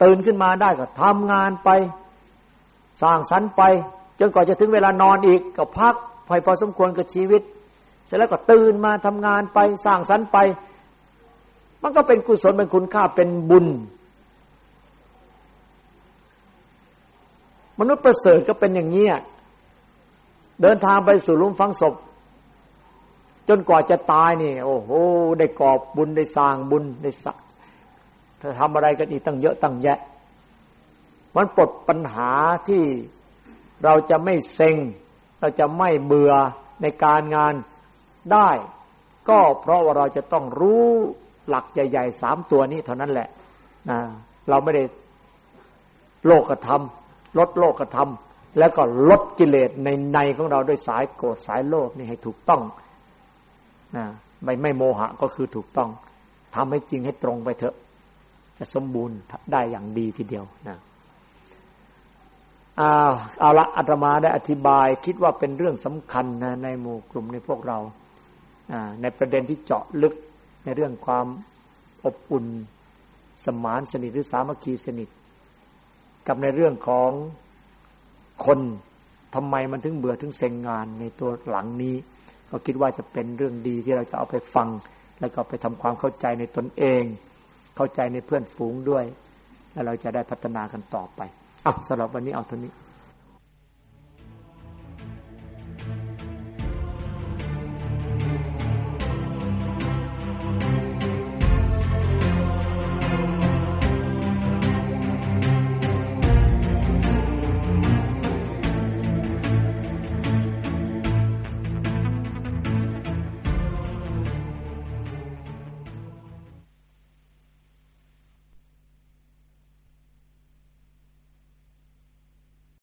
ตื่นขึ้นมาได้ก็ทำงานไป สร้างสรรค์ไป จนกว่าจะถึงเวลานอนอีกก็พักพอพอสมควรกับชีวิต เสร็จแล้วก็ตื่นมาทำงานไปสร้างสรรค์ไป มันก็เป็นกุศลเป็นคุณค่าเป็นบุญ มนุษย์ประเสริฐก็เป็นอย่างนี้เดินทางไปสู่ลุมฟังศพ จนกว่าจะตายนี่ โอ้โห ได้กอบบุญได้สร้างบุญได้สักถ้าทำอะไรกันอีกตั้งเยอะตั้งแยะ มันปลดปัญหาที่เราจะไม่เซ็ง เราจะไม่เบื่อในการงานได้ ก็เพราะว่าเราจะต้องรู้หลักใหญ่ๆสามตัวนี้เท่านั้นแหละนะเราไม่ได้โลกธรรม ลดโลกธรรม แล้วก็ลดกิเลสในในของเราด้วยสายโกรธสายโลภนี่ให้ถูกต้อง นะไม่ไม่โมหะก็คือถูกต้องทำให้จริงให้ตรงไปเถอะ จะสมบูรณ์ได้อย่างดีทีเดียวนะอาเอาละอาตมาได้อธิบาย คิดว่าเป็นเรื่องสำคัญนะในหมู่กลุ่มในพวกเราในประเด็นที่เจาะลึกในเรื่องความอบอุ่น สมานสนิทหรือสามัคคีสนิท กับในเรื่องของคนทำไมมันถึงเบื่อถึงเซ็งงานในตัวหลังนี้ ก็คิดว่าจะเป็นเรื่องดีที่เราจะเอาไปฟัง แล้วก็ไปทำความเข้าใจในตนเอง เข้าใจในเพื่อนฝูงด้วย แล้วเราจะได้พัฒนากันต่อไปอะสำหรับวันนี้เอาเท่านี้